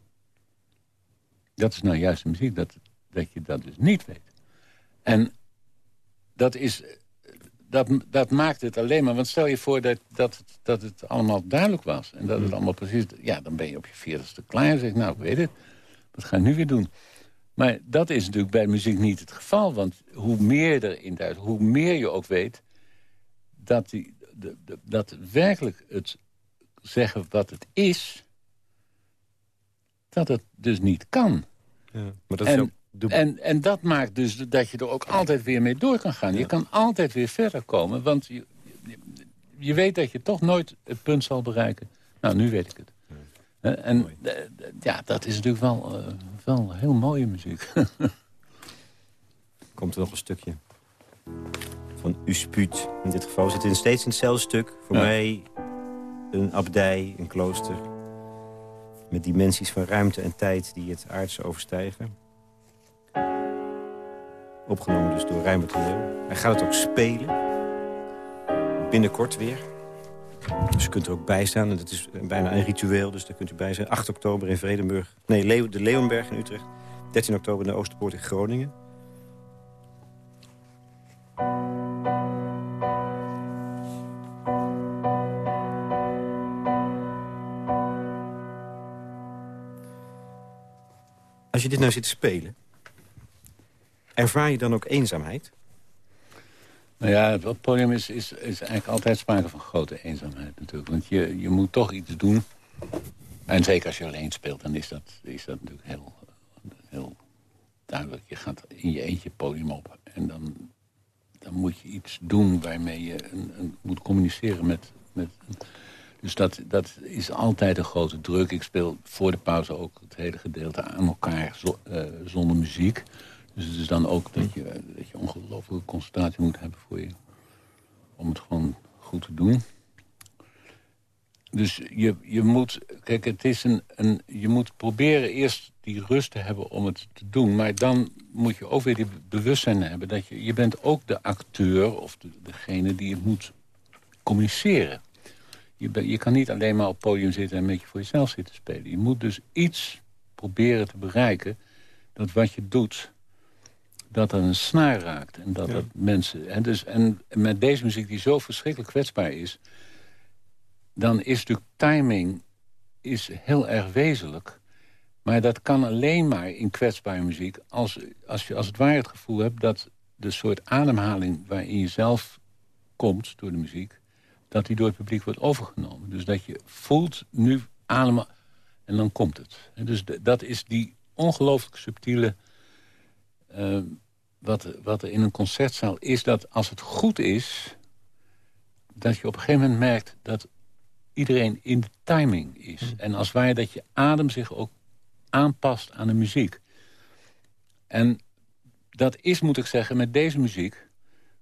Dat is nou juist de muziek, dat, dat je dat dus niet weet. En dat is dat, dat maakt het alleen maar... Want stel je voor dat, dat, het, dat het allemaal duidelijk was. En dat het mm. allemaal precies... Ja, dan ben je op je veertigste klaar en zeg nou, ik weet het. Wat ga ik nu weer doen? Maar dat is natuurlijk bij muziek niet het geval. Want hoe meer er in duidt, hoe meer je ook weet... dat, die, de, de, dat werkelijk het zeggen wat het is... dat het dus niet kan. Ja, maar dat is ook en, en dat maakt dus dat je er ook altijd weer mee door kan gaan. Je kan altijd weer verder komen, want je, je weet dat je toch nooit het punt zal bereiken. Nou, nu weet ik het. En ja, dat is natuurlijk wel, uh, wel heel mooie muziek. Komt er nog een stukje van Uspuut. In dit geval zit in steeds in hetzelfde stuk. Voor mij een abdij, een klooster. Met dimensies van ruimte en tijd die het aardse overstijgen. Opgenomen dus door Rijnbert de Leeuw. Hij gaat het ook spelen. Binnenkort weer. Dus je kunt er ook bij staan. En dat is bijna een ritueel, dus daar kunt u bij zijn. 8 oktober in Vredenburg. Nee, de Leeuwenberg in Utrecht. 13 oktober in de Oosterpoort in Groningen. Als je dit nou zit te spelen... Ervaar je dan ook eenzaamheid? Nou ja, het podium is, is, is eigenlijk altijd sprake van grote eenzaamheid natuurlijk. Want je, je moet toch iets doen. En zeker als je alleen speelt, dan is dat, is dat natuurlijk heel, heel duidelijk. Je gaat in je eentje podium op. En dan, dan moet je iets doen waarmee je een, moet communiceren met... met dus dat, dat is altijd een grote druk. Ik speel voor de pauze ook het hele gedeelte aan elkaar uh, zonder muziek. Dus het is dan ook dat je, dat je ongelooflijke concentratie moet hebben voor je. Om het gewoon goed te doen. dus je, je moet... Kijk, het is een. Je moet proberen eerst die rust te hebben om het te doen. Maar dan moet je ook weer die bewustzijn hebben... dat je, je bent ook de acteur of de, degene die het moet communiceren. Je, ben, je kan niet alleen maar op het podium zitten en een beetje voor jezelf zitten spelen. Je moet dus iets proberen te bereiken... dat wat je doet, dat er een snaar raakt. En dat, dat mensen... En, dus, en met deze muziek die zo verschrikkelijk kwetsbaar is... dan is natuurlijk timing is heel erg wezenlijk. Maar dat kan alleen maar in kwetsbare muziek... als, als je als het ware het gevoel hebt dat de soort ademhaling... waarin je zelf komt door de muziek... dat die door het publiek wordt overgenomen. Dus dat je voelt, nu ademen en dan komt het. dus dat is die ongelooflijk subtiele... Uh, wat, wat er in een concertzaal is... dat als het goed is... dat je op een gegeven moment merkt dat iedereen in de timing is. Mm. En als wij dat je adem zich ook aanpast aan de muziek. En dat is, moet ik zeggen, met deze muziek...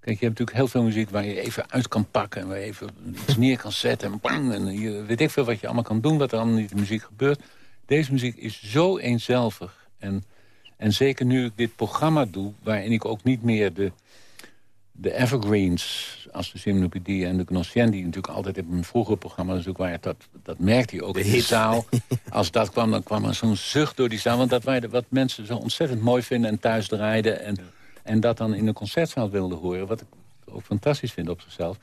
Kijk, je hebt natuurlijk heel veel muziek waar je even uit kan pakken... en waar je even iets neer kan zetten en bang. En je, weet ik veel wat je allemaal kan doen, wat er allemaal niet in de muziek gebeurt. Deze muziek is zo eenzelvig. En, en zeker nu ik dit programma doe, waarin ik ook niet meer de de evergreens, als de Simnopedie en de Gnossien... die natuurlijk altijd in mijn vroegere programma natuurlijk waren... dat, dat merkte je ook in de zaal. Als dat kwam, dan kwam er zo'n zucht door die zaal. Want dat waren wat mensen zo ontzettend mooi vinden en thuis draaiden... En, en dat dan in de concertzaal wilden horen. Wat ik ook fantastisch vind op zichzelf.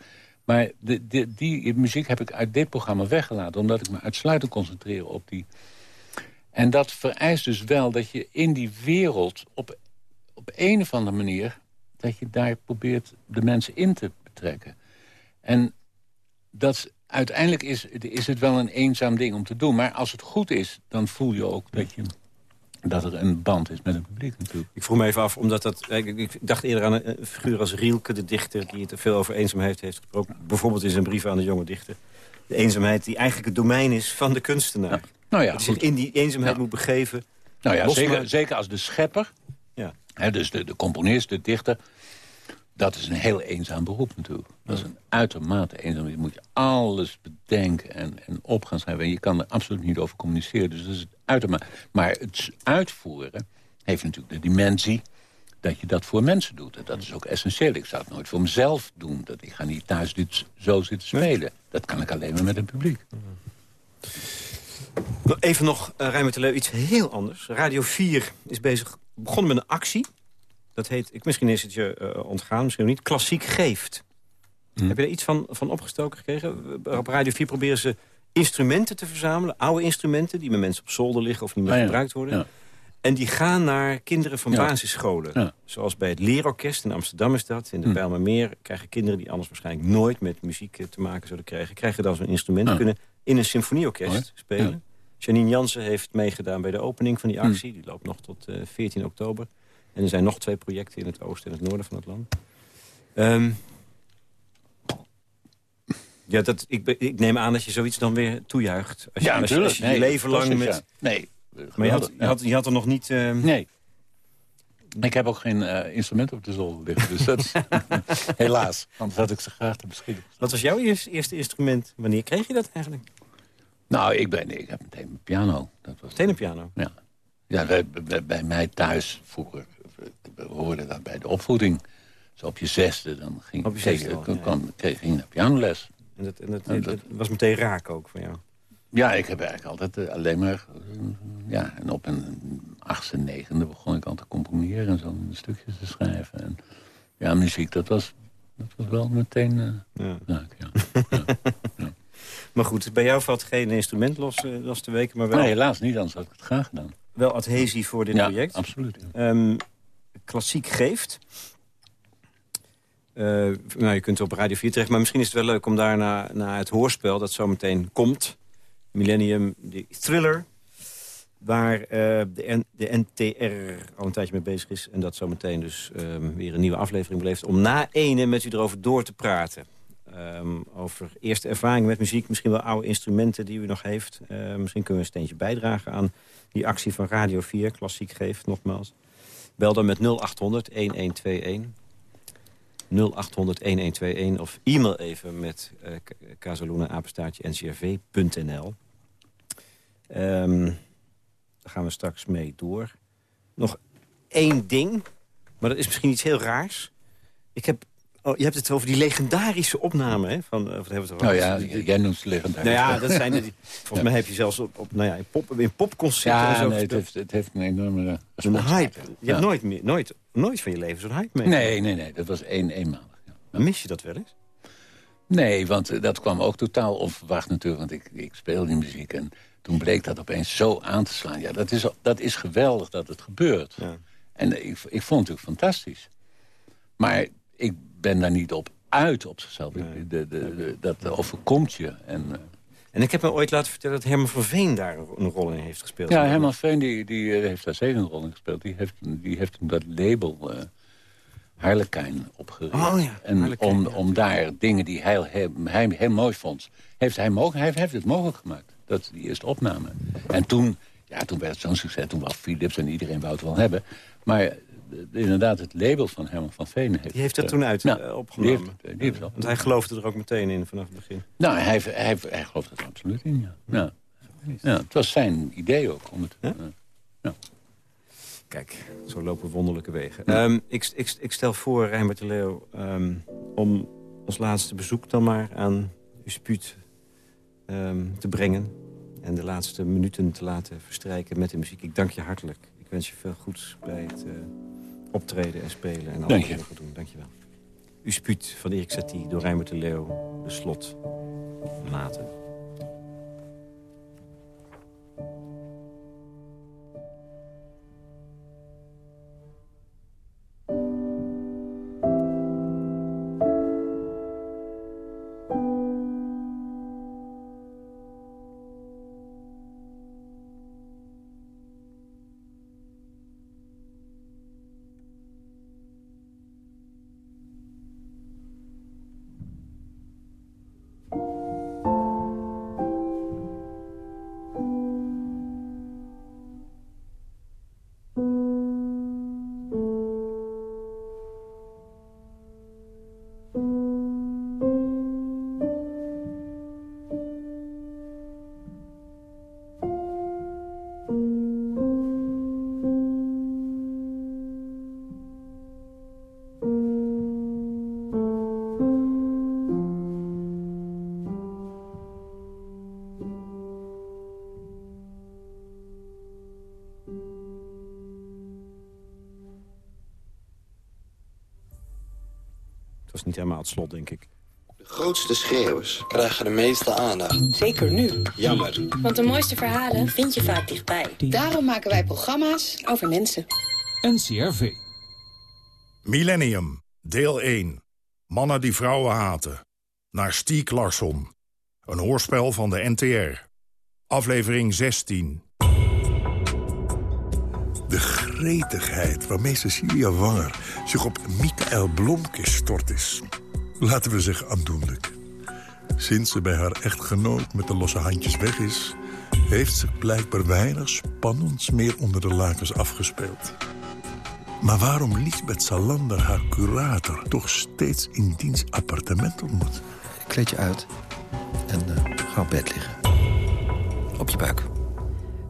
Maar de, de, die muziek heb ik uit dit programma weggelaten... omdat ik me uitsluitend concentreer op die... En dat vereist dus wel dat je in die wereld op, op een of andere manier dat je daar probeert de mensen in te betrekken. En dat, uiteindelijk is, is het wel een eenzaam ding om te doen. Maar als het goed is, dan voel je ook dat, je, dat er een band is met het publiek natuurlijk. Ik vroeg me even af, omdat dat, ik dacht eerder aan een figuur als Rielke, de dichter... die het veel over eenzaamheid heeft gesproken. Bijvoorbeeld in zijn brief aan de jonge dichter. De eenzaamheid die eigenlijk het domein is van de kunstenaar. Nou ja, die zich in die eenzaamheid moet begeven. Nou ja, zeker, zeker als de schepper dus de, de componist, de dichter, dat is een heel eenzaam beroep natuurlijk. Dat is een uitermate eenzaam. Je moet je alles bedenken en, en op gaan schrijven. En je kan er absoluut niet over communiceren. Dus dat is het uitermate. Maar het uitvoeren heeft natuurlijk de dimensie dat je dat voor mensen doet. En dat is ook essentieel. Ik zou het nooit voor mezelf doen. Dat ik ga niet thuis dit zo zitten spelen. Dat kan ik alleen maar met het publiek. Even nog, uh, Rijmer Leeuw, iets heel anders. Radio 4 is bezig begonnen met een actie. Dat heet, ik, misschien is het je uh, ontgaan, misschien niet. Klassiek geeft. Hm. Heb je er iets van, van opgestoken gekregen? Op Radio 4 proberen ze instrumenten te verzamelen. Oude instrumenten die met mensen op zolder liggen of niet meer ah, gebruikt worden. Ja. En die gaan naar kinderen van basisscholen. Zoals bij het Leerorkest in Amsterdam is dat. In de hm. Bijlmermeer krijgen kinderen die anders waarschijnlijk nooit met muziek eh, te maken zullen krijgen. Krijgen dan zo'n instrument. Kunnen in een symfonieorkest spelen. Janine Jansen heeft meegedaan bij de opening van die hmm. actie. Die loopt nog tot 14 eh, oktober. En er zijn nog twee projecten in het oosten en het noorden van het land. Um, ja, dat, ik, ik, neem aan dat je zoiets dan weer toejuicht. Als je, ja, natuurlijk. Als je, je leven lang met... Nee. Maar je had, je, had, je had er nog niet... Uh... Nee. Ik heb ook geen uh, instrument op de zolder liggen, dus dat is helaas. Anders had ik ze graag te beschikking. Wat was jouw eerste instrument? Wanneer kreeg je dat eigenlijk? Nou, ik, ben, ik heb meteen een piano. Dat was meteen een piano? Ja. Ja, bij, bij, mij thuis vroeger we hoorden dat bij de opvoeding. Zo op je zesde, dan ging, op je zesde, kreeg, kwam, kreeg je pianoles. En dat, en dat, dat, was meteen raak ook van jou? Ja, ik heb eigenlijk altijd uh, alleen maar... Uh, ja, en op een achtste, negende begon ik al te componeren... en zo stukjes te schrijven. En ja, muziek, dat was, dat was wel meteen uh, ja. raak, ja. ja. Maar goed, bij jou valt geen instrument los, uh, los te weken, maar wel... Nee, helaas niet, anders had ik het graag gedaan. Wel adhesie voor dit ja, project. absoluut. Um, klassiek geeft. Uh, nou, je kunt op Radio 4 terecht, maar misschien is het wel leuk om daar naar, naar het hoorspel... dat zo meteen komt, Millennium, de thriller... waar uh, de, de, NTR al een tijdje mee bezig is... en dat zo meteen dus um, weer een nieuwe aflevering beleeft... om na ene met u erover door te praten. Um, over eerste ervaring met muziek, misschien wel oude instrumenten die u nog heeft. Uh, misschien kunnen we een steentje bijdragen aan die actie van Radio 4, Klassiek Geeft, nogmaals. Bel dan met 0800 1121. 0800-1121 of e-mail even met uh, casaluna-ncrv.nl. Um, daar gaan we straks mee door. Nog één ding, maar dat is misschien iets heel raars. Ik heb Oh, je hebt het over die legendarische opname, hè? Van, wat hebben we het nou ja, jij noemt ze legendarisch. Nou ja, dat zijn de, volgens mij heb je zelfs op, op nou ja, in, pop, in popconcerten... Ja, nee, het heeft, het heeft een enorme... Een hype. Je hebt nooit, meer, nooit, nooit van je leven zo'n hype mee. Nee, nee, nee, dat was één, eenmalig. Ja. Mis je dat wel eens? Nee, want uh, dat kwam ook totaal onverwacht natuurlijk. Want ik, ik speel die muziek en toen bleek dat opeens zo aan te slaan. Ja, dat is, dat is geweldig dat het gebeurt. Ja. En ik, ik vond het natuurlijk fantastisch. Maar ik ben daar niet op uit op zichzelf. De, de, de, dat overkomt je. En, uh... en ik heb me ooit laten vertellen dat Herman van Veen daar een rol in heeft gespeeld. Ja, Herman Veen die, die eh, heeft daar zeker een rol in gespeeld. Die heeft, die heeft dat label uh, Harlekijn opgericht. Oh, ja. En om, om daar dingen die hij, hij, hij heel mooi vond... heeft hij, mogen, hij heeft het mogelijk gemaakt. Dat die eerste opname. En toen, ja, toen werd het zo'n succes. Toen was Philips en iedereen wou het wel hebben. Maar inderdaad het label van Herman van Veen heeft... Die heeft dat toen uit nou, opgenomen? Die heeft, Want hij geloofde er ook meteen in vanaf het begin? Nou, hij, hij, hij geloofde er absoluut in, ja. ja. ja. het was zijn idee ook. Om het, ja? ja. Kijk, zo lopen wonderlijke wegen. Um, ik, ik, ik, stel voor, Rijnbert de Leeuw, um, om ons laatste bezoek dan maar aan Uspuut um, te brengen. En de laatste minuten te laten verstrijken met de muziek. Ik dank je hartelijk. Ik wens je veel goeds bij het... Uh, optreden en spelen en alles wat doen. Dank je wel. U spuut van Erik Satie door Rijmer de Leeuw, de slot, maten. Niet helemaal het slot, denk ik. De grootste schreeuwers krijgen de meeste aandacht. Zeker nu. Jammer. Want de mooiste verhalen vind je vaak dichtbij. Daarom maken wij programma's over mensen. NCRV. Millennium, deel 1. Mannen die vrouwen haten. Naar Stiek Larsson. Een hoorspel van de NTR. Aflevering 16. De gretigheid waarmee Cecilia Wanger zich op Michael Blomke stort is. Laten we zeggen aandoenlijk. Sinds ze bij haar echtgenoot met de losse handjes weg is... heeft ze blijkbaar weinig spannends meer onder de lakens afgespeeld. Maar waarom Lisbeth Salander haar curator toch steeds in diens appartement ontmoet? Kleed je uit en uh, ga op bed liggen. Op je buik.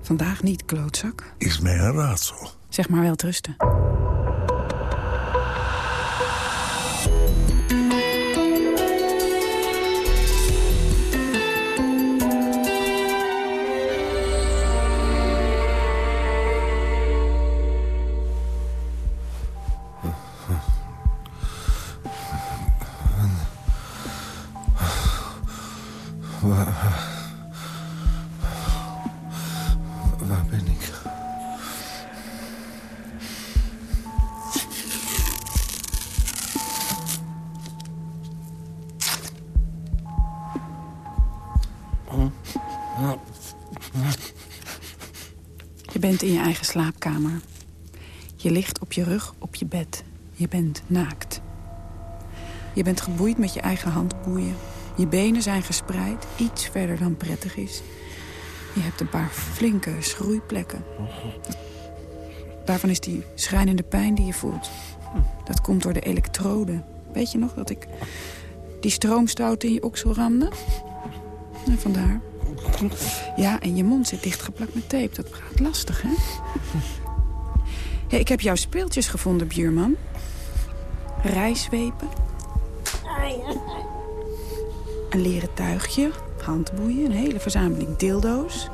Vandaag niet, klootzak. Is mij een raadsel. Zeg maar wel trusten. in je eigen slaapkamer. Je ligt op je rug op je bed. Je bent naakt. Je bent geboeid met je eigen handboeien. Je benen zijn gespreid, iets verder dan prettig is. Je hebt een paar flinke schroeiplekken. Daarvan is die schrijnende pijn die je voelt. Dat komt door de elektroden Weet je nog dat ik die stroomstoot in je oksel ramde? En vandaar. Ja, en je mond zit dichtgeplakt met tape. Dat gaat lastig, hè? Ik heb jouw speeltjes gevonden, buurman. Rijswepen. Een leren tuigje, handboeien, een hele verzameling dildo's.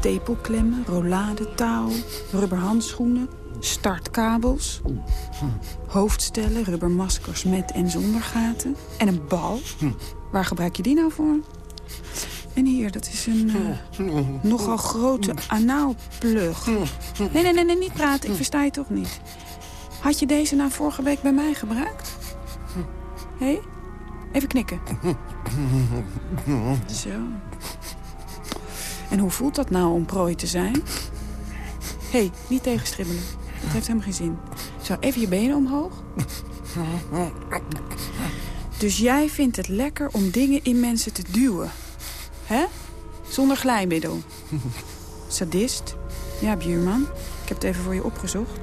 Tepelklemmen, rollade, touw, rubberhandschoenen, startkabels. Hoofdstellen, rubbermaskers met en zonder gaten. En een bal. Waar gebruik je die nou voor? En hier, dat is een uh, nogal grote anaalplug. Nee, nee, nee, nee, niet praten. Ik versta je toch niet. Had je deze nou vorige week bij mij gebruikt? Hé? Hey? Even knikken. Zo. En hoe voelt dat nou om prooi te zijn? Hé, hey, niet tegenstribbelen. Dat heeft helemaal geen zin. Zo, even je benen omhoog. Dus jij vindt het lekker om dingen in mensen te duwen? Hè? Zonder glijmiddel. Sadist? Ja, buurman. Ik heb het even voor je opgezocht.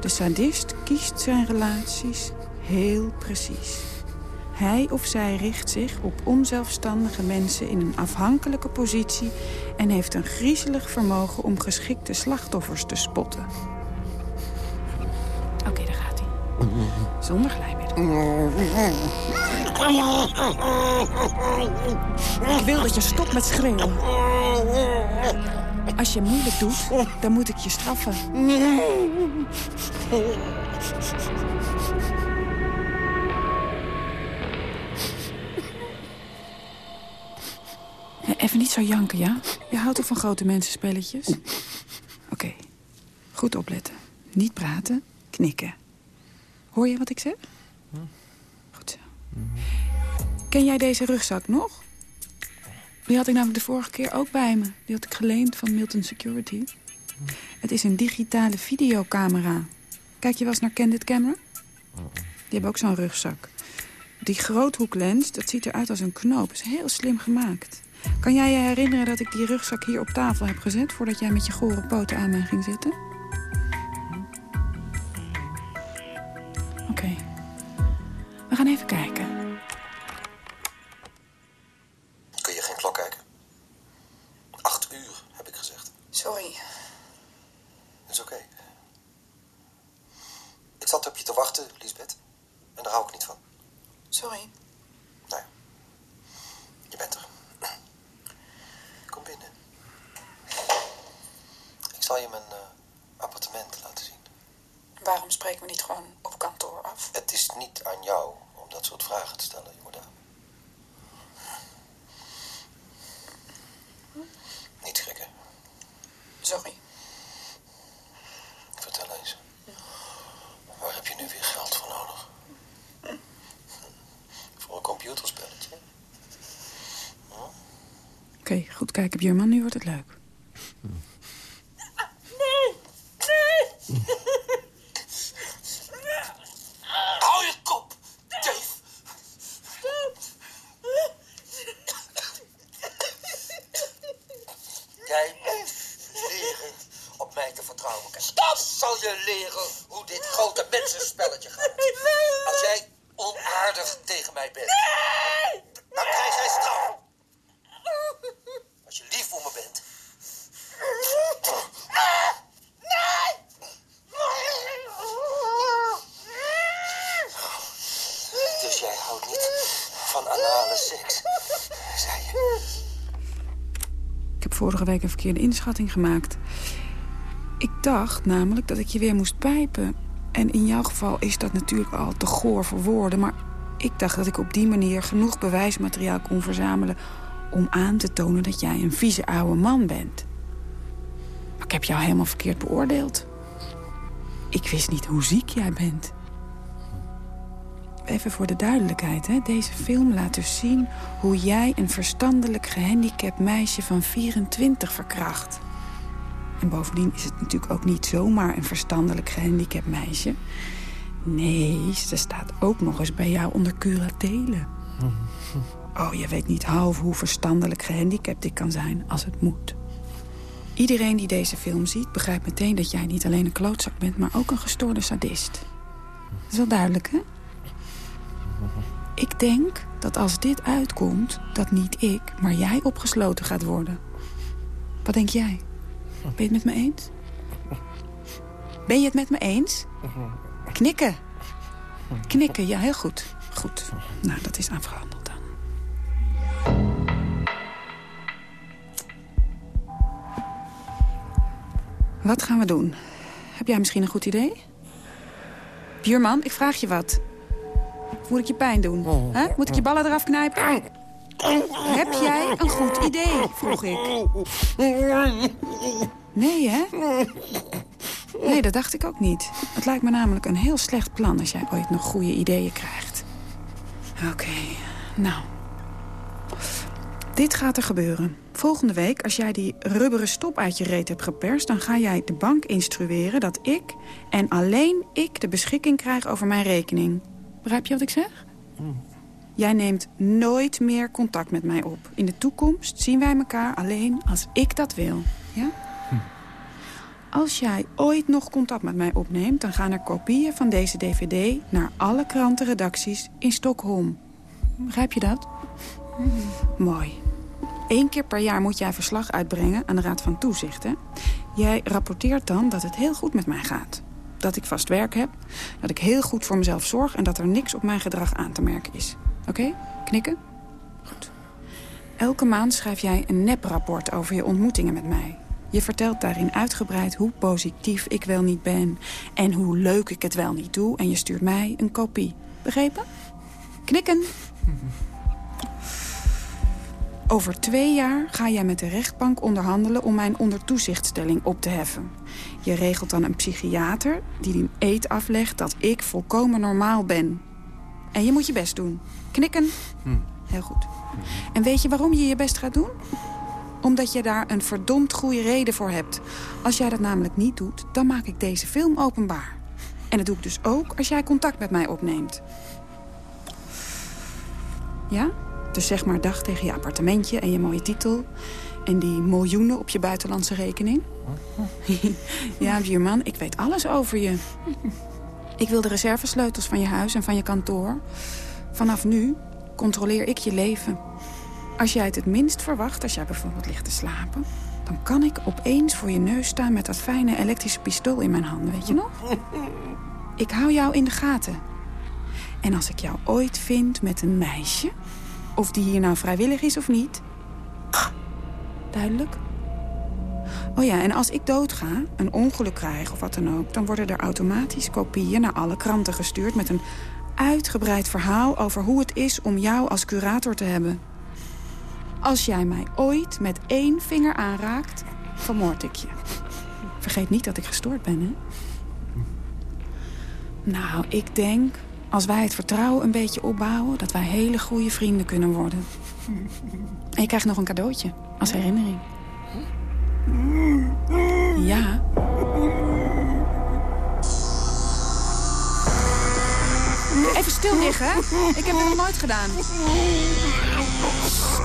De sadist kiest zijn relaties heel precies. Hij of zij richt zich op onzelfstandige mensen in een afhankelijke positie... en heeft een griezelig vermogen om geschikte slachtoffers te spotten. Oké, daar gaat hij. Zonder glijmiddel. Ik wil dat je stopt met schreeuwen. Als je moeilijk doet, dan moet ik je straffen. Even niet zo janken, ja? Je houdt toch van grote mensenspelletjes? Oké, okay. goed opletten. Niet praten, knikken. Hoor je wat ik zeg? Goed zo. Ken jij deze rugzak nog? Die had ik namelijk de vorige keer ook bij me. Die had ik geleend van Milton Security. Het is een digitale videocamera. Kijk je wel eens naar Candid Camera? Die hebben ook zo'n rugzak. Die groothoeklens, dat ziet eruit als een knoop. is heel slim gemaakt. Kan jij je herinneren dat ik die rugzak hier op tafel heb gezet... voordat jij met je gore poten aan mij ging zitten? Oké. Okay. We gaan even kijken. Kun je geen klok kijken? Acht uur, heb ik gezegd. Sorry. Is oké. Okay. Ik zat op je te wachten, Lisbeth. En daar hou ik niet van. Sorry. Nou ja. Je bent er. Binnen. Ik zal je mijn uh, appartement laten zien. Waarom spreken we niet gewoon op kantoor af? Het is niet aan jou om dat soort vragen te stellen, Jorda. Niet schrikken. Sorry. Vertel eens. Waar heb je nu weer geld voor nodig? Voor een computerspelletje? Hm? Oké, okay, goed kijken, buurman. Nu wordt het leuk. Nee! Nee! Hou je kop, Dave! Jij moet leren op mij te vertrouwen. Stop! Zal je leren hoe dit grote mensenspelletje gaat. Als jij onaardig tegen mij bent, dan krijg jij straf. Als je lief voor me bent. Dus jij houdt niet van anale seks, zei je. Ik heb vorige week een verkeerde inschatting gemaakt. Ik dacht namelijk dat ik je weer moest pijpen. En in jouw geval is dat natuurlijk al te goor voor woorden. Maar ik dacht dat ik op die manier genoeg bewijsmateriaal kon verzamelen... om aan te tonen dat jij een vieze oude man bent. Maar ik heb jou helemaal verkeerd beoordeeld. Ik wist niet hoe ziek jij bent. Even voor de duidelijkheid, hè. deze film laat dus zien... hoe jij een verstandelijk gehandicapt meisje van 24 verkracht. En bovendien is het natuurlijk ook niet zomaar een verstandelijk gehandicapt meisje. Nee, ze staat ook nog eens bij jou onder curatele. Oh, je weet niet half hoe verstandelijk gehandicapt ik kan zijn als het moet. Iedereen die deze film ziet begrijpt meteen dat jij niet alleen een klootzak bent... maar ook een gestoorde sadist. Dat is wel duidelijk, hè? Ik denk dat als dit uitkomt, dat niet ik, maar jij opgesloten gaat worden. Wat denk jij? Ben je het met me eens? Ben je het met me eens? Knikken. Knikken, ja, heel goed. Goed. Nou, dat is afgehandeld dan. Wat gaan we doen? Heb jij misschien een goed idee? Buurman, ik vraag je wat. Moet ik je pijn doen? Hè? Moet ik je ballen eraf knijpen? Heb jij een goed idee? Vroeg ik. Nee, hè? Nee, dat dacht ik ook niet. Het lijkt me namelijk een heel slecht plan als jij ooit nog goede ideeën krijgt. Oké, nou. Dit gaat er gebeuren. Volgende week, als jij die rubberen stop uit je reet hebt geperst... dan ga jij de bank instrueren dat ik en alleen ik de beschikking krijg over mijn rekening. Begrijp je wat ik zeg? Jij neemt nooit meer contact met mij op. In de toekomst zien wij elkaar alleen als ik dat wil. Ja? Als jij ooit nog contact met mij opneemt... dan gaan er kopieën van deze dvd naar alle krantenredacties in Stockholm. Begrijp je dat? Mooi. Eén keer per jaar moet jij verslag uitbrengen aan de Raad van Toezicht. Hè? Jij rapporteert dan dat het heel goed met mij gaat. Dat ik vast werk heb, dat ik heel goed voor mezelf zorg... en dat er niks op mijn gedrag aan te merken is. Oké? Knikken? Goed. Elke maand schrijf jij een neprapport over je ontmoetingen met mij. Je vertelt daarin uitgebreid hoe positief ik wel niet ben... en hoe leuk ik het wel niet doe. En je stuurt mij een kopie. Begrepen? Knikken. Over twee jaar ga jij met de rechtbank onderhandelen... om mijn ondertoezichtstelling op te heffen. Je regelt dan een psychiater die een eet aflegt... dat ik volkomen normaal ben. En je moet je best doen. Knikken. Heel goed. En weet je waarom je je best gaat doen? Omdat je daar een verdomd goede reden voor hebt. Als jij dat namelijk niet doet, dan maak ik deze film openbaar. En dat doe ik dus ook als jij contact met mij opneemt. Ja? Dus zeg maar dag tegen je appartementje en je mooie titel. En die miljoenen op je buitenlandse rekening. ja, buurman, ik weet alles over je. Ik wil de reservesleutels van je huis en van je kantoor. Vanaf nu controleer ik je leven. Als jij het het minst verwacht, als jij bijvoorbeeld ligt te slapen... dan kan ik opeens voor je neus staan met dat fijne elektrische pistool in mijn handen, weet je nog? Ik hou jou in de gaten. En als ik jou ooit vind met een meisje... of die hier nou vrijwillig is of niet... Duidelijk? Oh ja, en als ik doodga, een ongeluk krijg of wat dan ook... dan worden er automatisch kopieën naar alle kranten gestuurd... met een uitgebreid verhaal over hoe het is om jou als curator te hebben. Als jij mij ooit met één vinger aanraakt, vermoord ik je. Vergeet niet dat ik gestoord ben, hè? Nou, ik denk, als wij het vertrouwen een beetje opbouwen... dat wij hele goede vrienden kunnen worden. En je krijgt nog een cadeautje, als herinnering. Ja. Even stil liggen. Ik heb het nog nooit gedaan.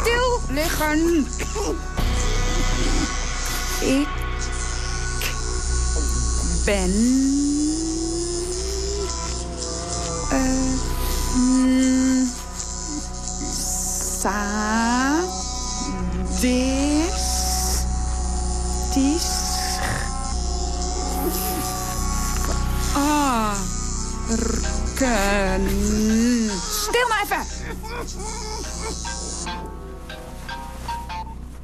Stil liggen. Ik ben... Uh, sadistisch... Ah... Rken. Stil maar even!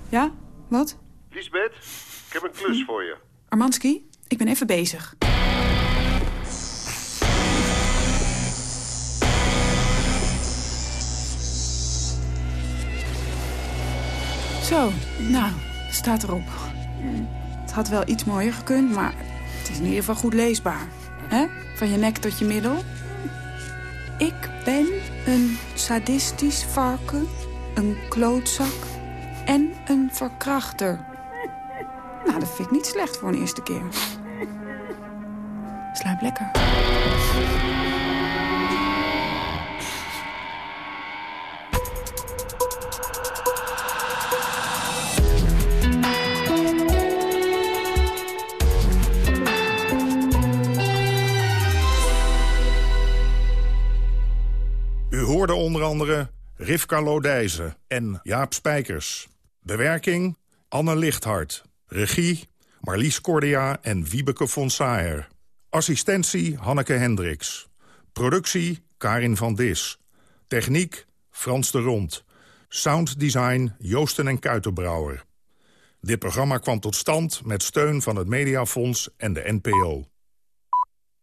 Ja? Wat? Lisbeth, ik heb een klus voor je. Armanski, ik ben even bezig. Zo, nou, staat erop. Het had wel iets mooier gekund, maar het is in ieder geval goed leesbaar. hè? Van je nek tot je middel. Ik ben een sadistisch varken, een klootzak en een verkrachter. Nou, dat vind ik niet slecht voor een eerste keer. Slaap lekker. Hoorde onder andere Rivka Lodijzen en Jaap Spijkers. Bewerking Anne Lichthart. Regie Marlies Cordia en Wiebeke von Saer. Assistentie Hanneke Hendricks. Productie Karin van Dis. Techniek Frans de Rond. Sounddesign Joosten en Kuitenbrouwer. Dit programma kwam tot stand met steun van het Mediafonds en de NPO.